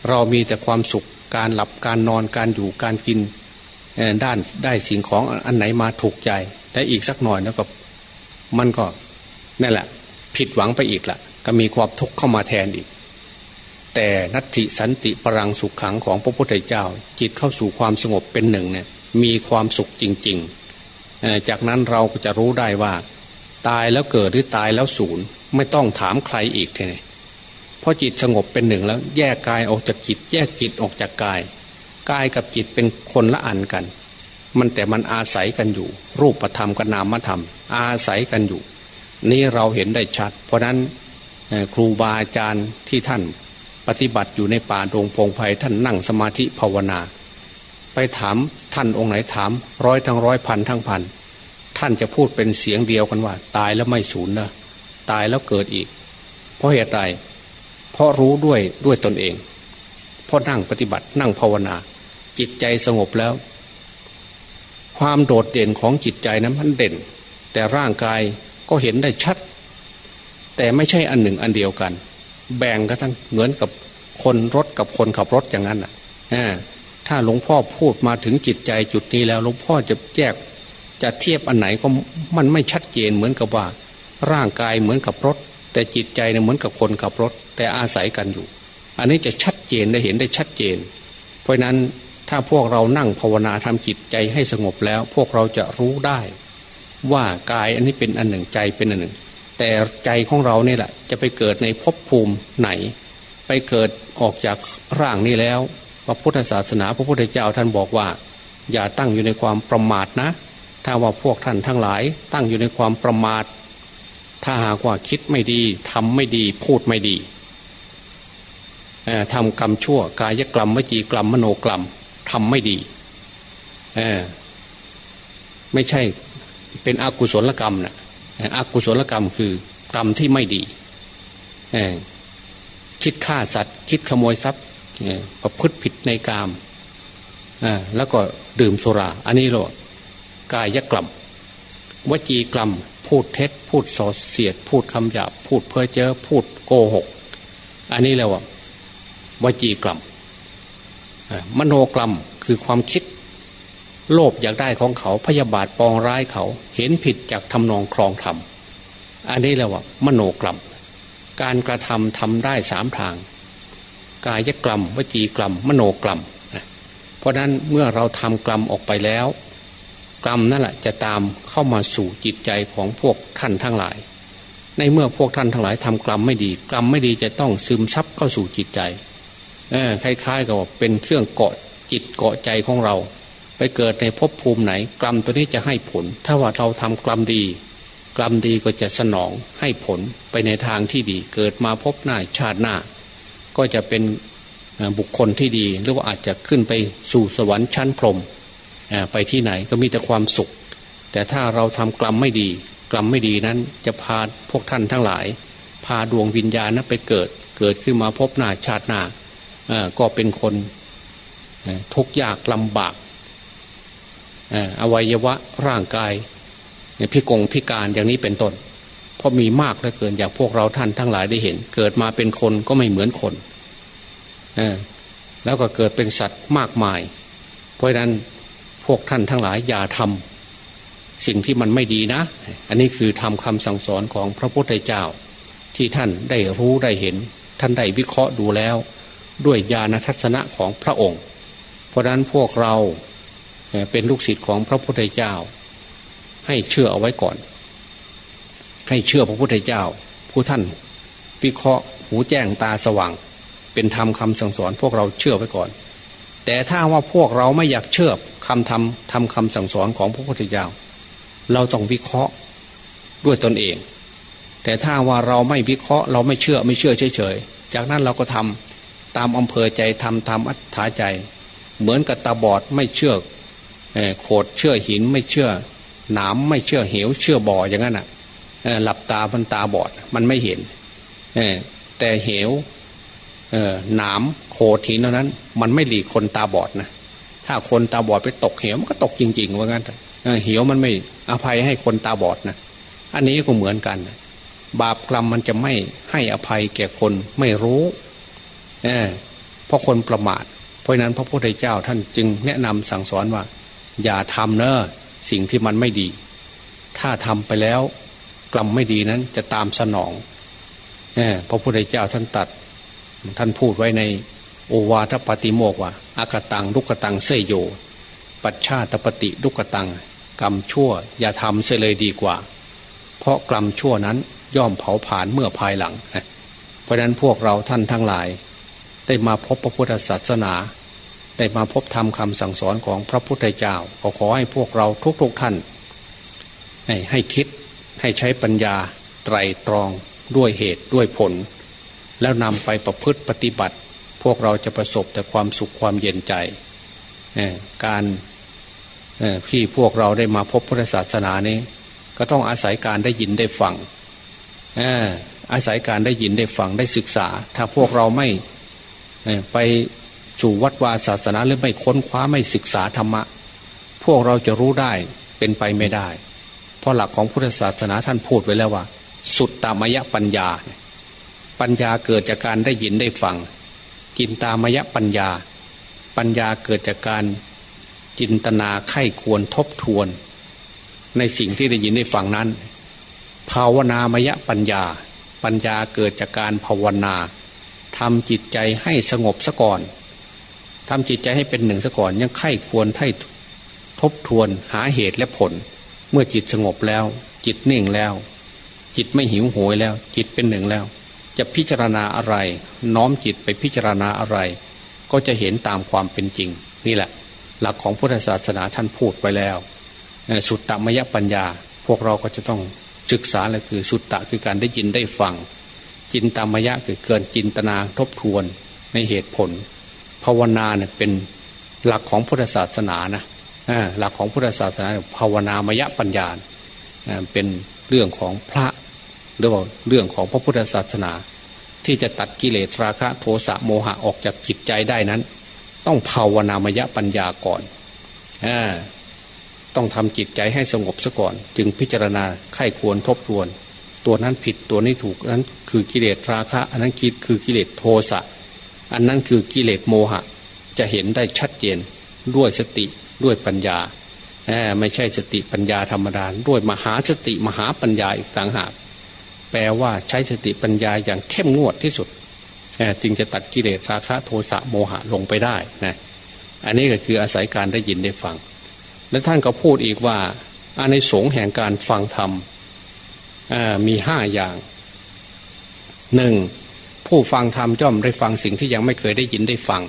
เรามีแต่ความสุขการหลับการนอนการอยู่การกินด้านได้สิ่งของอันไหนมาถูกใจ แต่อีกสักหน่อยแล้วก็มันก็นั่นแหละ ผิดหวังไปอีกละก็มีความทุกข์เข้ามาแทนอีก แต่นัตติสันติปรังสุขขังของพระพุทธเจ้า จิตเข้าสู่ความสงบเป็นหนึ่งเนี่ยมีความสุขจริงๆ จากนั้นเราก็จะรู้ได้ว่า ตายแล้วเกิดหรือตายแล้วสูญไม่ต้องถามใครอีกเลยเพราะจิตสงบเป็นหนึ่งแล้วแยกกายออกจากจิต แยกจิตออกจากกายกายกับจิตเป็นคนละอันกัน มันแต่มันอาศัยกันอยู่ รูปธรรมกับนามธรรม อาศัยกันอยู่ นี่เราเห็นได้ชัด เพราะนั้นครูบาอาจารย์ที่ท่าน ฏิบัติอยู่ในป่าดงพงไพ่ท่านนั่งสมาธิภาวนา ไปถามท่านองค์ไหนถาม ร้อยทั้งร้อยพันทั้งพันท่านจะพูดเป็นเสียงเดียวกันว่า ตายแล้วไม่สูญนะตายแล้วเกิดอีก เพราะเหตุใดเพราะรู้ด้วยด้วยตนเองเพราะนั่งปฏิบัตินั่งภาวนา จิตใจสงบแล้ว ความโดดเด่นของจิตใจนั้นมันเด่น แต่ร่างกายก็เห็นได้ชัด แต่ไม่ใช่อันหนึ่งอันเดียวกัน แบ่งกันทั้งเหมือนกับคนรถกับคนขับรถอย่างนั้นอะถ้าหลวงพ่อพูดมาถึงจิตใจจุดนี้แล้วหลวงพ่อจะแยกจะเทียบอันไหนก็มันไม่ชัดเจนเหมือนกับว่า ร่างกายเหมือนกับรถ แต่จิตใจเนี่ยเหมือนกับคนขับรถ แต่อาศัยกันอยู่ อันนี้จะชัดเจนได้เห็นได้ชัดเจน เพราะนั้นถ้าพวกเรานั่งภาวนาทำจิตใจให้สงบแล้ว พวกเราจะรู้ได้ ว่ากายอันนี้เป็นอันหนึ่งใจเป็นอันหนึ่ง แต่ใจของเราเนี่ยแหละ จะไปเกิดในภพภูมิไหน ไปเกิดออกจากร่างนี้แล้ว พระพุทธศาสนาพระพุทธเจ้าท่านบอกว่า อย่าตั้งอยู่ในความประมาทนะ ถ้าว่าพวกท่านทั้งหลาย ตั้งอยู่ในความประมาท ถ้าหากว่าคิดไม่ดีทำไม่ดีพูดไม่ดีทำกรรมชั่ว กายกรรมวจีกรรมมโนกรรมทำไม่ดีไม่ใช่เป็นอกุศลกรรมนะ อกุศลกรรมคือกรรมที่ไม่ดีคิดฆ่าสัตว์ คิดขโมยทรัพย์ประพฤติผิดในกามแล้วก็ดื่มสุรา อันนี้หรอกายกรรมวจีกรรม พูดเท็จ พูดส่อเสียด พูดคำหยาบพูดเพ้อเจ้อพูดโกหก อันนี้แล้ววจีกรรมมโนกรรมคือความคิด โลภอยากได้ของเขาพยาบาทปองร้ายเขา เห็นผิดจากทำนองครองธรรมอันนี้และว่ามโนกรรม การกระทำทำได้สามทาง กายกรรม วจีกรรม มโนกรรมเพราะนั้นเมื่อเราทำกรรมออกไปแล้ว กรรมนั่นแหละจะตามเข้ามาสู่จิตใจของพวกท่านทั้งหลาย ในเมื่อพวกท่านทั้งหลายทำกรรมไม่ดี กรรมไม่ดีจะต้องซึมซับเข้าสู่จิตใจ เออคล้ายๆกับเป็นเครื่องเกาะจิตเกาะใจของเรา ไปเกิดในภพภูมิไหน กรรมตัวนี้จะให้ผล ถ้าว่าเราทำกรรมดี กรรมดีก็จะสนองให้ผลไปในทางที่ดี เกิดมาพบหน้าชาติหน้า ก็จะเป็นบุคคลที่ดี หรือว่าอาจจะขึ้นไปสู่สวรรค์ชั้นพรหมไปที่ไหนก็มีแต่ความสุข แต่ถ้าเราทำกรรมไม่ดี กรรมไม่ดีนั้นจะพาพวกท่านทั้งหลาย พาดวงวิญญาณนั้นไปเกิด เกิดขึ้นมาพบหน้าชาติหน้าก็เป็นคนทุกข์ยากลำบาก อวัยวะร่างกายพิกงพิการอย่างนี้เป็นต้นเพราะมีมากเหลือเกินอย่างพวกเราท่านทั้งหลายได้เห็น เกิดมาเป็นคนก็ไม่เหมือนคนแล้วก็เกิดเป็นสัตว์มากมาย เพราะนั้นพวกท่านทั้งหลายอย่าทำสิ่งที่มันไม่ดีนะ อันนี้คือทำคำสั่งสอนของพระพุทธเจ้า ที่ท่านได้รู้ได้เห็น ท่านได้วิเคราะห์ดูแล้ว ด้วยญาณทัศนะของพระองค์ เพราะนั้นพวกเรา เป็นลูกศิษย์ของพระพุทธเจ้า ให้เชื่อเอาไว้ก่อน ให้เชื่อพระพุทธเจ้า ผู้ท่านวิเคราะห์หูแจ้งตาสว่าง เป็นธรรมคาสั่งสอนพวกเราเชื่อไว้ก่อน แต่ถ้าว่าพวกเราไม่อยากเชื่อคำทำทำคำสั่งสอนของพระพุทธเจ้า เราต้องวิเคราะห์ด้วยตนเอง แต่ถ้าว่าเราไม่วิเคราะห์ เราไม่เชื่อไม่เชื่อเฉยๆจากนั้นเราก็ทำตามอำเภอใจทำตามอัธยาใจ เหมือนกับตาบอดไม่เชื่อ โขดเชื่อหินไม่เชื่อหนามไม่เชื่อเหวเชื่อบ่ออย่างนั้นอะหลับตามันตาบอดมันไม่เห็นแต่เหวหนามโขดหินเท่านั้น มันไม่หลีกคนตาบอดนะถ้าคนตาบอดไปตกเหวมันก็ตกจริงๆว่างั้นเหวมันไม่อภัยให้คนตาบอดนะอันนี้ก็เหมือนกัน บาปกรรมมันจะไม่ให้อภัยแก่คนไม่รู้เพราะคนประมาท เพราะนั้นพระพุทธเจ้าท่านจึงแนะนำสั่งสอนว่า อย่าทำเนอะสิ่งที่มันไม่ดี ถ้าทำไปแล้วกรรมไม่ดีนั้นจะตามสนองพระพุทธเจ้าท่านตัด ท่านพูดไว้ในโอวาทปฏิโมกว่าอากตังลุกตังเสยโย ปัจฉาตปฏิลุกตัง กรรมชั่ว อย่าทำเสียเลยดีกว่า เพราะกรรมชั่วนั้นย่อมเผาผลาญเมื่อภายหลัง เพราะนั้นพวกเราท่านทั้งหลาย ได้มาพบพระพุทธศาสนา ได้มาพบธรรมคำสั่งสอนของพระพุทธเจ้าขอขอให้พวกเราทุกๆทท่าน ให้ให้คิดให้ใช้ปัญญาไตรตรองด้วยเหตุด้วยผล แล้วนำไปประพฤติปฏิบัติ พวกเราจะประสบแต่ความสุขความเย็นใจ การที่พวกเราได้มาพบพุทธศาสนานี้ ก็ต้องอาศัยการได้ยินได้ฟังอาศัยการได้ยินได้ฟังได้ศึกษา ถ้าพวกเราไม่ไป สู่วัดวาศาสนาหรือไม่ค้นคว้าไม่ศึกษาธรรมะ พวกเราจะรู้ได้เป็นไปไม่ได้ เพราะหลักของพุทธศาสนาท่านพูดไว้แล้วว่า สุดตามยปัญญา ปัญญาเกิดจากการได้ยินได้ฟังกินตามยปัญญา ปัญญาเกิดจากการจินตนาไข้ควรทบทวน ในสิ่งที่ได้ยินได้ฟังนั้น ภาวนามยปัญญา ปัญญาเกิดจากการภาวนาทำจิตใจให้สงบซะก่อน ทำจิตใจให้เป็นหนึ่งซะก่อน ยังไข้ควรให้ทบทวนหาเหตุและผล เมื่อจิตสงบแล้ว จิตนิ่งแล้ว จิตไม่หิวโหยแล้ว จิตเป็นหนึ่งแล้ว จะพิจารณาอะไร น้อมจิตไปพิจารณาอะไร ก็จะเห็นตามความเป็นจริง นี่แหละ หลักของพุทธศาสนาท่านพูดไปแล้ว สุตตมยปัญญา พวกเราก็จะต้องศึกษาเลยคือสุตตะคือการได้ยินได้ฟังจินตามยะคือเกินจินตนาทบทวนในเหตุผล ภาวนาเนี่ยเป็นหลักของพุทธศาสนานะหลักของพุทธศาสนาภาวนามยปัญญาเป็นเรื่องของพระหรือว่าเรื่องของพระพุทธศาสนา ที่จะตัดกิเลสราคะโทสะโมหะออกจากจิตใจได้นั้น ต้องภาวนามยปัญญาก่อนอต้องทำจิตใจให้สงบซะก่อน จึงพิจารณาไข้ควรทบทวน ตัวนั้นผิดตัวนี้ถูกนั้นคือกิเลสราคะ อันนั้นคิดคือกิเลสโทสะ อันนั้นคือกิเลสโมหะ จะเห็นได้ชัดเจนด้วยสติด้วยปัญญาไม่ใช่สติปัญญาธรรมดาด้วยมหาสติมหาปัญญาอีกต่างหาก แปลว่าใช้สติปัญญาอย่างเข้มงวดที่สุดจึงจะตัดกิเลสราคะโทสะโมหะลงไปได้นะอันนี้ก็คืออาศัยการได้ยินได้ฟัง และท่านก็พูดอีกว่าอาในสงแห่งการฟังธรรมมีห้าอย่างหนึ่ง ผู้ฟังธรรมย่อมได้ฟังสิ่งที่ยังไม่เคยได้ยินได้ฟัง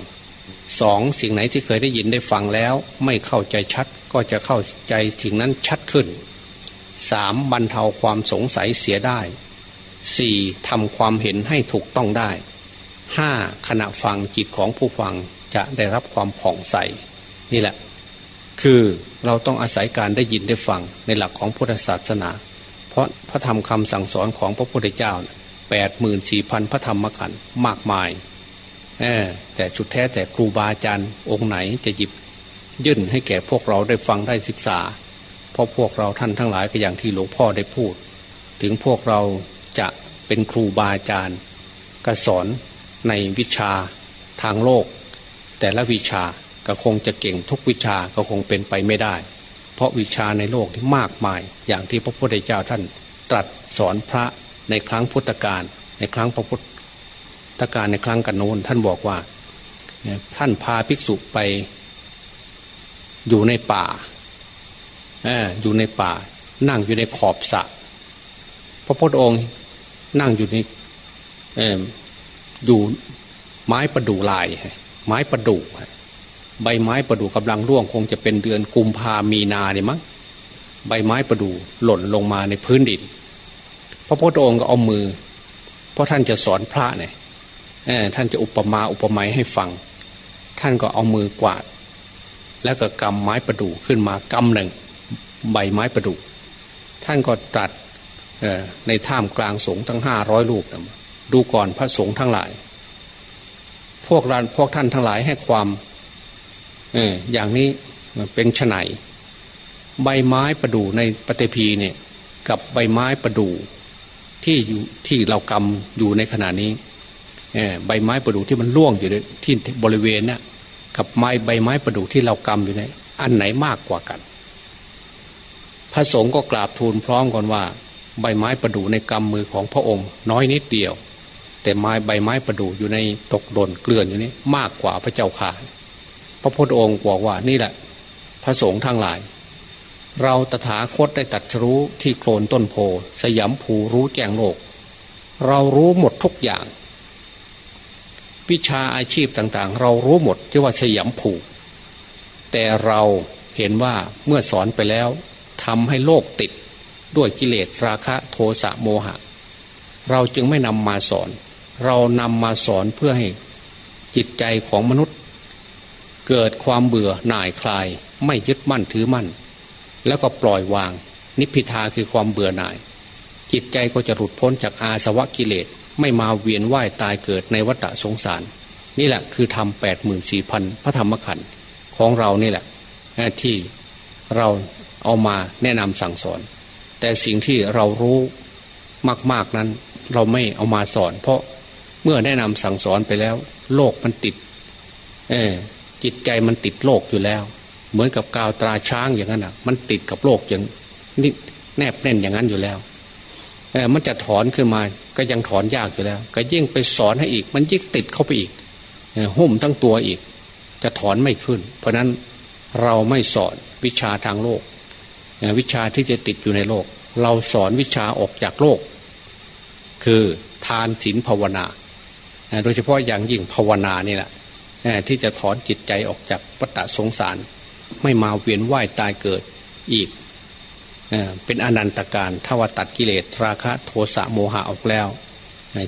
สองสิ่งไหนที่เคยได้ยินได้ฟังแล้ว ไม่เข้าใจชัดก็จะเข้าใจสิ่งนั้นชัดขึ้นสามบรรเทาความสงสัยเสียได้สี่ทำความเห็นให้ถูกต้องได้ห้าขณะฟังจิตของผู้ฟังจะได้รับความผ่องใส นี่แหละ คือเราต้องอาศัยการได้ยินได้ฟังในหลักของพุทธศาสนา เพราะพระธรรมคำสั่งสอนของพระพุทธเจ้านะ แปดหมื่นสี่พันพระธรรมขันธ์มากมายแต่ชุดแท้แต่ครูบาอาจารย์องค์ไหนจะหยิบยื่นให้แก่พวกเราได้ฟังได้ศึกษา เพราะพวกเราท่านทั้งหลายก็อย่างที่หลวงพ่อได้พูด ถึงพวกเราจะเป็นครูบาอาจารย์ก็สอนในวิชาทางโลก แต่ละวิชาก็คงจะเก่งทุกวิชาก็คงเป็นไปไม่ได้ เพราะวิชาในโลกที่มากมายอย่างที่พระพุทธเจ้าท่านตรัสสอนพระ ในครั้งพุทธกาลในครั้งพระพุทธกาลในครั้งกันโน้นท่านบอกว่าท่านพาภิกษุไป อยู่ในป่าอยู่ในป่า นั่งอยู่ในขอบสระพระพุทธองค์นั่งอยู่ในอยู่ไม้ประดู่ลาย ไม้ประดู่ใบไม้ประดู่กำลังร่วงคงจะเป็นเดือนกุมภามีนาเนี่ยมั้งใบไม้ประดู่หล่นลงมาในพื้นดิน ระพุทธองค์ก็เอามือ เพราะท่านจะสอนพระเนี่ยท่านจะอุปมาอุปไมยให้ฟัง ท่านก็เอามือกวาด แล้วก็กำไม้ประดู่ขึ้นมากำหนึ่งใบไม้ประดู่ท่านก็ตรัสในท่ามกลางสงฆ์ทั้งห้าร้อยลูกดูก่อนพระสงฆ์ทั้งหลาย พวกเราพวกท่านทั้งหลายให้ความเอออย่างนี้เป็นไฉนใบไม้ประดู่ในปฏิพีเนี่ย กับใบไม้ประดู่ ที่อยู่ที่เรากำอยู่ในขณะนี้ใบไม้ประดู่ที่มันร่วงอยู่ที่บริเวณนี่ยกับไม้ใบไม้ประดู่ที่เรากำอยู่เนี่อันไหนมากกว่ากัน พระสงฆ์ก็กราบทูลพร้อมกันว่า ใบไม้ประดู่ในกำมือของพระองค์ น้อยนิดเดียว แต่ไม้ใบไม้ประดู่อยู่ในตกหล่นเกลื่อนอยู่นี้มากกว่าพระเจ้าข่าพระพุทธองค์บอกว่านี่แหละ พระสงฆ์ทั้งหลาย เราตถาคตได้ตัดรู้ที่โคลนต้นโพสยามภูรู้แจ้งโลก เรารู้หมดทุกอย่าง วิชาอาชีพต่างๆ เรารู้หมดที่ว่าสยามภูแต่เราเห็นว่าเมื่อสอนไปแล้วทำให้โลกติดด้วยกิเลสราคะโทสะโมหะ เราจึงไม่นำมาสอน เรานำมาสอนเพื่อให้จิตใจของมนุษย์ เกิดความเบื่อหน่ายคลาย ไม่ยึดมั่นถือมั่น แล้วก็ปล่อยวาง นิพพิทาคือความเบื่อหน่าย จิตใจก็จะหลุดพ้นจากอาสวะกิเลส ไม่มาเวียนว่ายตายเกิดในวัฏสงสาร นี่แหละคือทำแปดหมื่นสี่พันพระธรรมขันธ์ของเรานี่แหละที่เราเอามาแนะนำสั่งสอน แต่สิ่งที่เรารู้มากๆนั้น เราไม่เอามาสอน เพราะเมื่อแนะนำสั่งสอนไปแล้ว โลกมันติด เออจิตใจมันติดโลกอยู่แล้ว เหมือนกับกาวตราช้างอย่างนั้นอะ มันติดกับโลกอย่างนิดแนบแน่นอย่างนั้นอยู่แล้วเออมันจะถอนขึ้นมา ก็ยังถอนยากอยู่แล้ว ก็ยิ่งไปสอนให้อีก มันยิ่งติดเข้าไปอีกหุ้มทั้งตัวอีก จะถอนไม่ขึ้น เพราะนั้นเราไม่สอนวิชาทางโลก วิชาที่จะติดอยู่ในโลก เราสอนวิชาออกจากโลก คือทานศีลภาวนา โดยเฉพาะอย่างยิ่งภาวนานี่แหละที่จะถอนจิตใจออกจากวัฏสงสาร ไม่มาเวียนว่ายตายเกิดอีกเป็นอนันตการถ้าว่าตัดกิเลสราคะโทสะโมหะออกแล้ว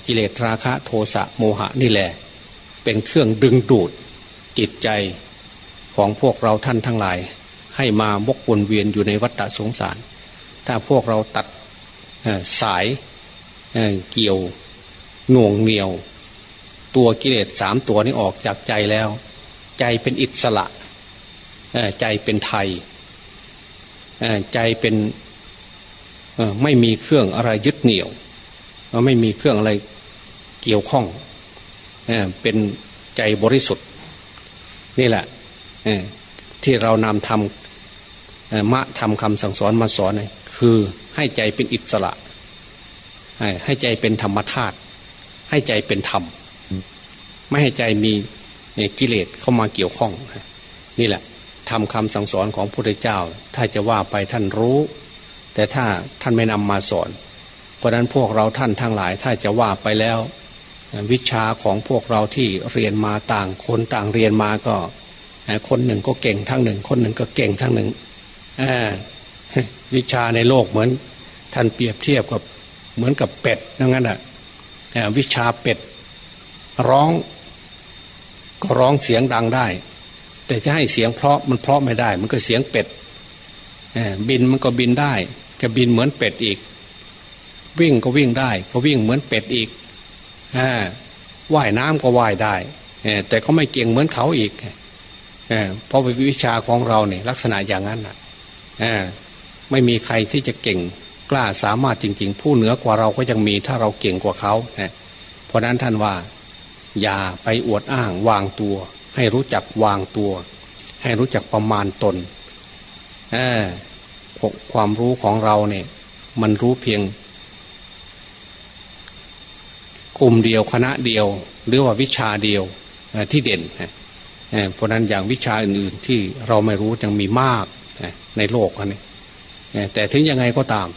กิเลสราคะโทสะโมหะนี่แหละเป็นเครื่องดึงดูดจิตใจของพวกเราท่านทั้งหลาย ให้มาวกวนเวียนอยู่ในวัฏสงสาร ถ้าพวกเราตัดสายเกี่ยวหน่วงเหนียว ตัวกิเลสสามตัวนี้ออกจากใจแล้ว ใจเป็นอิสระ ใจเป็นไทยใจเป็นไม่มีเครื่องอะไรยึดเหนี่ยว ไม่มีเครื่องอะไรเกี่ยวข้องเป็นใจบริสุทธิ์ นี่แหละที่เรานำทำมะทำคำสั่งสอนมาสอนคือให้ใจเป็นอิสระ ให้ใจเป็นธรรมธาตุให้ใจเป็นธรรม ไม่ให้ใจมีกิเลสเข้ามาเกี่ยวข้อง นี่แหละ ทำคำสั่งสอนของพระพุทธเจ้า ถ้าจะว่าไปท่านรู้ แต่ถ้าท่านไม่นำมาสอน เพราะนั้นพวกเราท่านทั้งหลายถ้าจะว่าไปแล้ว วิชาของพวกเราที่เรียนมาต่างคนต่างเรียนมาก็ คนหนึ่งก็เก่งทั้งหนึ่ง คนหนึ่งก็เก่งทั้งหนึ่งวิชาในโลกเหมือน ท่านเปรียบเทียบกับเหมือนกับเป็ดนั่นงั้นอะวิชาเป็ดร้อง ก็ร้องเสียงดังได้ แต่จะให้เสียงเพราะมันเพราะไม่ได้ มันก็เสียงเป็ดบินมันก็บินได้ก็บินเหมือนเป็ดอีก วิ่งก็วิ่งได้ก็วิ่งเหมือนเป็ดอีกว่ายน้ำก็ว่ายได้แต่ก็ไม่เก่งเหมือนเขาอีกเพราะวิชาของเราเนี่ยลักษณะอย่างนั้นอะไม่มีใครที่จะเก่งกล้าสามารถจริง ๆ ผู้เหนือกว่าเราก็ยังมีถ้าเราเก่งกว่าเขาเพราะนั้นท่านว่า อย่าไปอวดอ้างวางตัว ให้รู้จักวางตัว ให้รู้จักประมาณตนความรู้ของเราเนี่ย มันรู้เพียง กลุ่มเดียวคณะเดียว หรือว่าวิชาเดียวที่เด่นเพราะนั้นอย่างวิชาอื่นๆที่เราไม่รู้ยังมีมากในโลกนี้แต่ถึงยังไงก็ตาม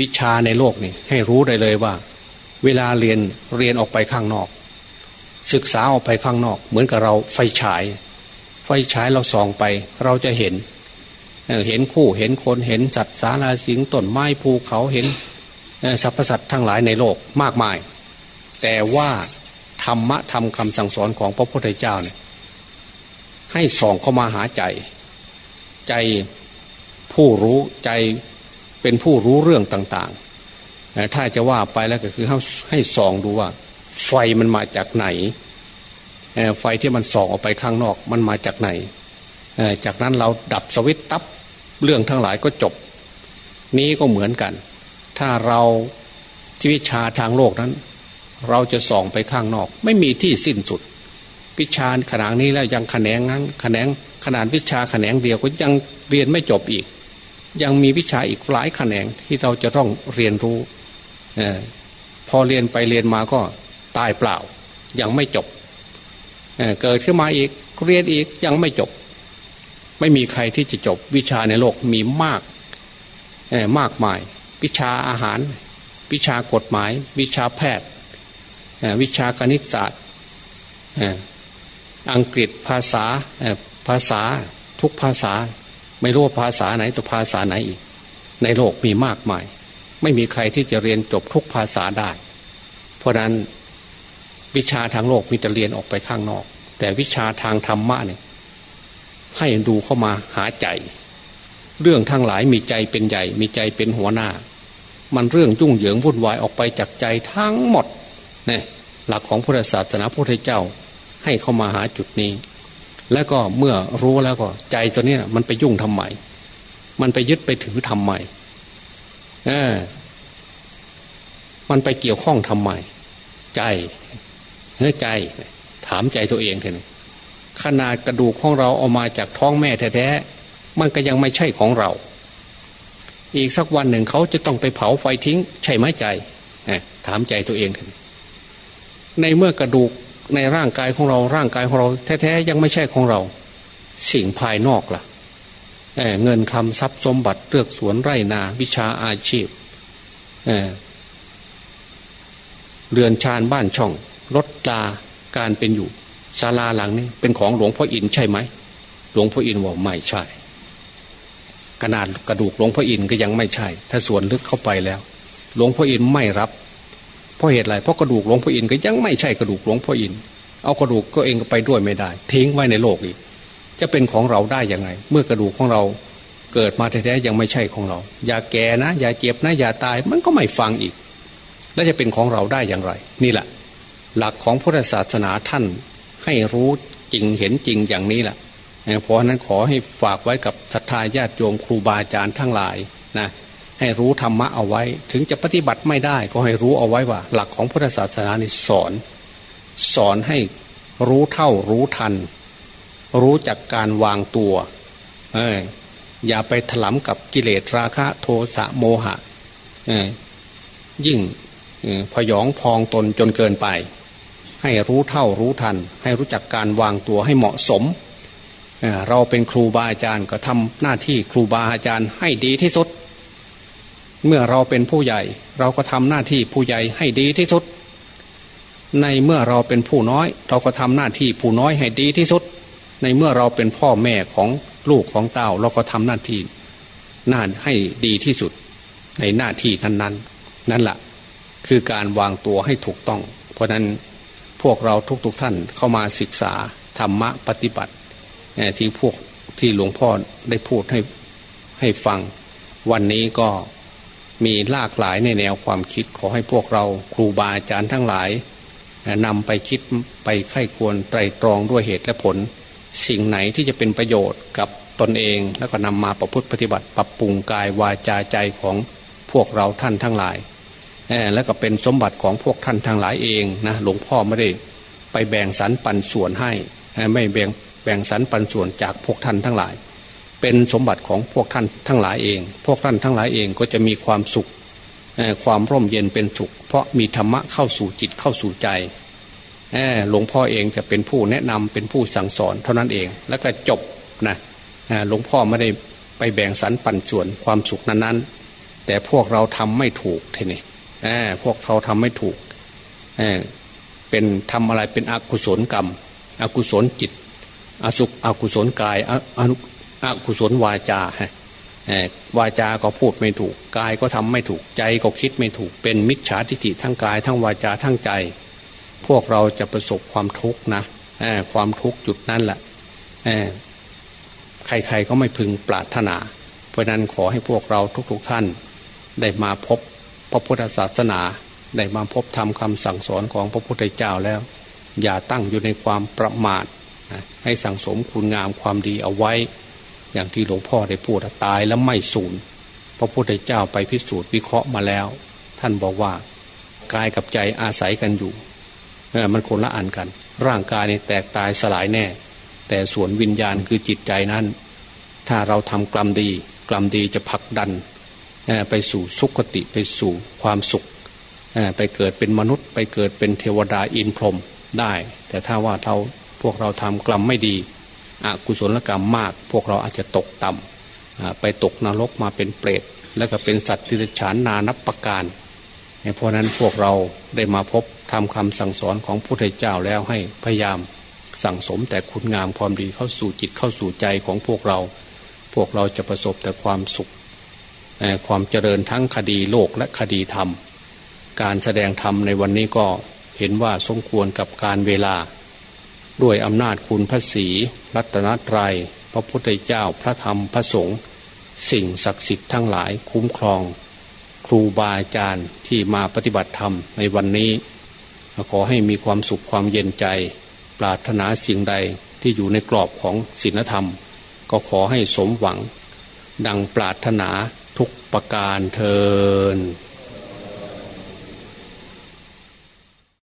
วิชาในโลกนี่ให้รู้ได้เลยว่า เวลาเรียนเรียนออกไปข้างนอก ศึกษาออกไปข้างนอก เหมือนกับเราไฟฉาย ไฟฉายเราส่องไป เราจะเห็นเห็นคู่เห็นคนเห็นสัตว์สาราสิงต้นไม้ภูเขาเห็นสรรพสัตว์ทั้งหลายในโลกมากมาย แต่ว่าธรรมะธรรมคำสั่งสอนของพระพุทธเจ้าเนี่ยให้ส่องเข้ามาหาใจ ใจผู้รู้ใจเป็นผู้รู้เรื่องต่างๆ ถ้าจะว่าไปแล้วก็คือให้ให้ส่องดูว่า ไฟมันมาจากไหนไฟที่มันส่องออกไปข้างนอกมันมาจากไหน จากนั้นเราดับสวิตตับเรื่องทั้งหลายก็จบ นี้ก็เหมือนกัน ถ้าเราที่วิชาทางโลกนั้น เราจะส่องไปข้างนอก ไม่มีที่สิ้นสุด วิชาขนาดนี้แล้วยังแขนงนั้นแขนงขนาดวิชาแขนงเดียวก็ยังเรียนไม่จบอีก ยังมีวิชาอีกหลายแขนงที่เราจะต้องเรียนรู้อพอเรียนไปเรียนมาก็ ตายเปล่า ยังไม่จบเเกิดขึ้นมาอีกเรียนอีกยังไม่จบ ไม่มีใครที่จะจบวิชาในโลกมีมากมากมาย วิชาอาหาร วิชากฎหมาย วิชาแพทย์วิชาคณิตศาสตร์อังกฤษภาษาภาษาทุกภาษา ไม่รู้ว่าภาษาไหนตัวภาษาไหนอีก ในโลกมีมากมาย ไม่มีใครที่จะเรียนจบทุกภาษาได้ เพราะนั้น วิชาทางโลกมีแต่เรียนออกไปข้างนอก แต่วิชาทางธรรมะเนี่ยให้ดูเข้ามาหาใจ เรื่องทั้งหลายมีใจเป็นใหญ่ มีใจเป็นหัวหน้า มันเรื่องยุ่งเหยิงวุ่นวายออกไปจากใจทั้งหมดเนี่ยหลักของพุทธศาสนาพุทธเจ้า ให้เข้ามาหาจุดนี้ แล้วก็เมื่อรู้แล้วก็ใจตัวนี้มันไปยุ่งทำไมมันไปยึดไปถือทำไมเออมันไปเกี่ยวข้องทำไมใจ เฮ้ยใจถามใจตัวเองเถอะขนาดกระดูกของเราออกมาจากท้องแม่แท้ๆมันก็ยังไม่ใช่ของเรา อีกสักวันหนึ่งเขาจะต้องไปเผาไฟทิ้ง ใช่ไหมใจถามใจตัวเองเถอะในเมื่อกระดูกในร่างกายของเราร่างกายของเราแท้ๆยังไม่ใช่ของเรา สิ่งภายนอกล่ะเเงินคำทรัพย์สมบัติเลือกสวนไร่นา วิชาอาชีพเเรือนชานบ้านช่อง ลดลาการเป็นอยู่ศาลาหลังนี้เป็นของหลวงพ่ออินใช่ไหมหลวงพ่ออินว่าไม่ใช่ขนาดกระดูกหลวงพ่ออินก็ยังไม่ใช่ ถ้าส่วนลึกเข้าไปแล้ว หลวงพ่ออินไม่รับเพราะเหตุอะไรเพราะกระดูกหลวงพ่ออินก็ยังไม่ใช่กระดูกหลวงพ่ออินเอากระดูกก็เองก็ไปด้วยไม่ได้ ทิ้งไว้ในโลกอีก จะเป็นของเราได้ยังไง เมื่อกระดูกของเราเกิดมาแท้ๆยังไม่ใช่ของเรา อย่าแก่นะ อย่าเจ็บนะ อย่าตายมันก็ไม่ฟังอีก แล้วจะเป็นของเราได้อย่างไร นี่แหละ หลักของพุทธศาสนาท่านให้รู้จริงเห็นจริงอย่างนี้แหละเพราะนั้นขอให้ฝากไว้กับศรัทธาญาติโยมครูบาอาจารย์ทั้งหลายนะให้รู้ธรรมะเอาไว้ ถึงจะปฏิบัติไม่ได้ก็ให้รู้เอาไว้ว่า หลักของพุทธศาสนานี่สอน สอนให้รู้เท่ารู้ทัน รู้จักการวางตัวเอออย่าไปถลำกับกิเลสราคะโทสะโมหะยิ่งพยองพองตนจนเกินไป ให้รู้เท่ารู้ทัน ให้รู้จักการวางตัวให้เหมาะสม เราเป็นครูบาอาจารย์ก็ทำหน้าที่ครูบาอาจารย์ให้ดีที่สุด เมื่อเราเป็นผู้ใหญ่ เราก็ทำหน้าที่ผู้ใหญ่ให้ดีที่สุด ในเมื่อเราเป็นผู้น้อย เราก็ทำหน้าที่ผู้น้อยให้ดีที่สุด ในเมื่อเราเป็นพ่อแม่ของลูกของเต้าเราก็ทำหน้าที่น่าให้ดีที่สุด ในหน้าที่นั้นๆนนนั่นแหละคือการวางตัวให้ถูกต้อง เพราะนั้น พวกเราทุกๆทท่านเข้ามาศึกษาธรรมะปฏิบัติที่พวกที่หลวงพ่อได้พูดให้ให้ฟัง วันนี้ก็มีลากหลายในแนวความคิดขอให้พวกเราครูบาอาจารย์ทั้งหลายนำไปคิดไปไข้ควรไตรตรองด้วยเหตุและผล สิ่งไหนที่จะเป็นประโยชน์กับตนเองแล้วก็นำมาประพฤติปฏิบัติ ปรับปรุงกายวาจาใจของพวกเราท่านทั้งหลาย แล้วก็เป็นสมบัติของพวกท่านทั้งหลายเองนะหลวงพ่อไม่ได้ไปแบ่งสรรปันส่วนให้ ไม่แบ่งแบ่งสรรปันส่วนจากพวกท่านทั้งหลาย เป็นสมบัติของพวกท่านทั้งหลายเอง พวกท่านทั้งหลายเองก็จะมีความสุขความร่มเย็นเป็นสุข เพราะมีธรรมะเข้าสู่จิตเข้าสู่ใจหลวงพ่อเองจะเป็นผู้แนะนำเป็นผู้สั่งสอนเท่านั้นเอง แล้วก็จบนะหลวงพ่อไม่ได้ไปแบ่งสรรปันส่วนความสุขนั้นๆ แต่พวกเราทำไม่ถูกทีนี้ พวกเขาทำไม่ถูกเเป็นทำอะไรเป็นอกุศลกรรม อกุศลจิต อสุอกุศลกายออกุศลวาจาวาจาก็พูดไม่ถูก กายก็ทำไม่ถูกใจก็คิดไม่ถูก เป็นมิจฉาทิฏฐิทั้งกาย ทั้งวาจาทั้งใจ พวกเราจะประสบความทุกข์นะความทุกข์จุดนั้นแหละใครๆก็ไม่พึงปรารถนา เพราะนั้นขอให้พวกเราทุกๆท่านได้มาพบ พระพุทธศาสนาได้มาพบธรรมคำสั่งสอนของพระพุทธเจ้าแล้ว อย่าตั้งอยู่ในความประมาทให้สั่งสมคุณงามความดีเอาไว้ อย่างที่หลวงพ่อได้พูดตายแล้วไม่สูญพระพุทธเจ้าไปพิสูจน์วิเคราะห์มาแล้ว ท่านบอกว่ากายกับใจอาศัยกันอยู่มันคนละอันกัน ร่างกายนี่แตกตายสลายแน่ แต่ส่วนวิญญาณคือจิตใจนั้น ถ้าเราทำกรรมดี กรรมดีจะผลักดัน ไปสู่สุขติไปสู่ความสุข ไปเกิดเป็นมนุษย์ ไปเกิดเป็นเทวดาอินพรหมได้ แต่ถ้าว่าเราพวกเราทำกรรมไม่ดีอกุศลกรรมมาก พวกเราอาจจะตกต่ำไปตกนรกมาเป็นเปรต แล้วก็เป็นสัตว์ที่ฉานนานับประการเพราะนั้นพวกเราได้มาพบทำคำสั่งสอนของพระพุทธเจ้าแล้วให้พยายามสั่งสมแต่คุณงามความดีเข้าสู่จิตเข้าสู่ใจของพวกเรา พวกเราจะประสบแต่ความสุข ความเจริญทั้งคดีโลกและคดีธรรม การแสดงธรรมในวันนี้ก็เห็นว่าสมควรกับการเวลา ด้วยอำนาจคุณพระศีรัตนตรยัย พระพุทธเจ้าพระธรรมพระสงฆ์สิ่งศักดิ์สิทธิ์ทั้งหลายคุ้มครอง ครูบาอาจารย์ที่มาปฏิบัติธรรมในวันนี้ ขอให้มีความสุขความเย็นใจ ปรารถนาสิ่งใดที่อยู่ในกรอบของศีลธรรม ก็ขอให้สมหวัง ดังปรารถนา ทุกประการเทิน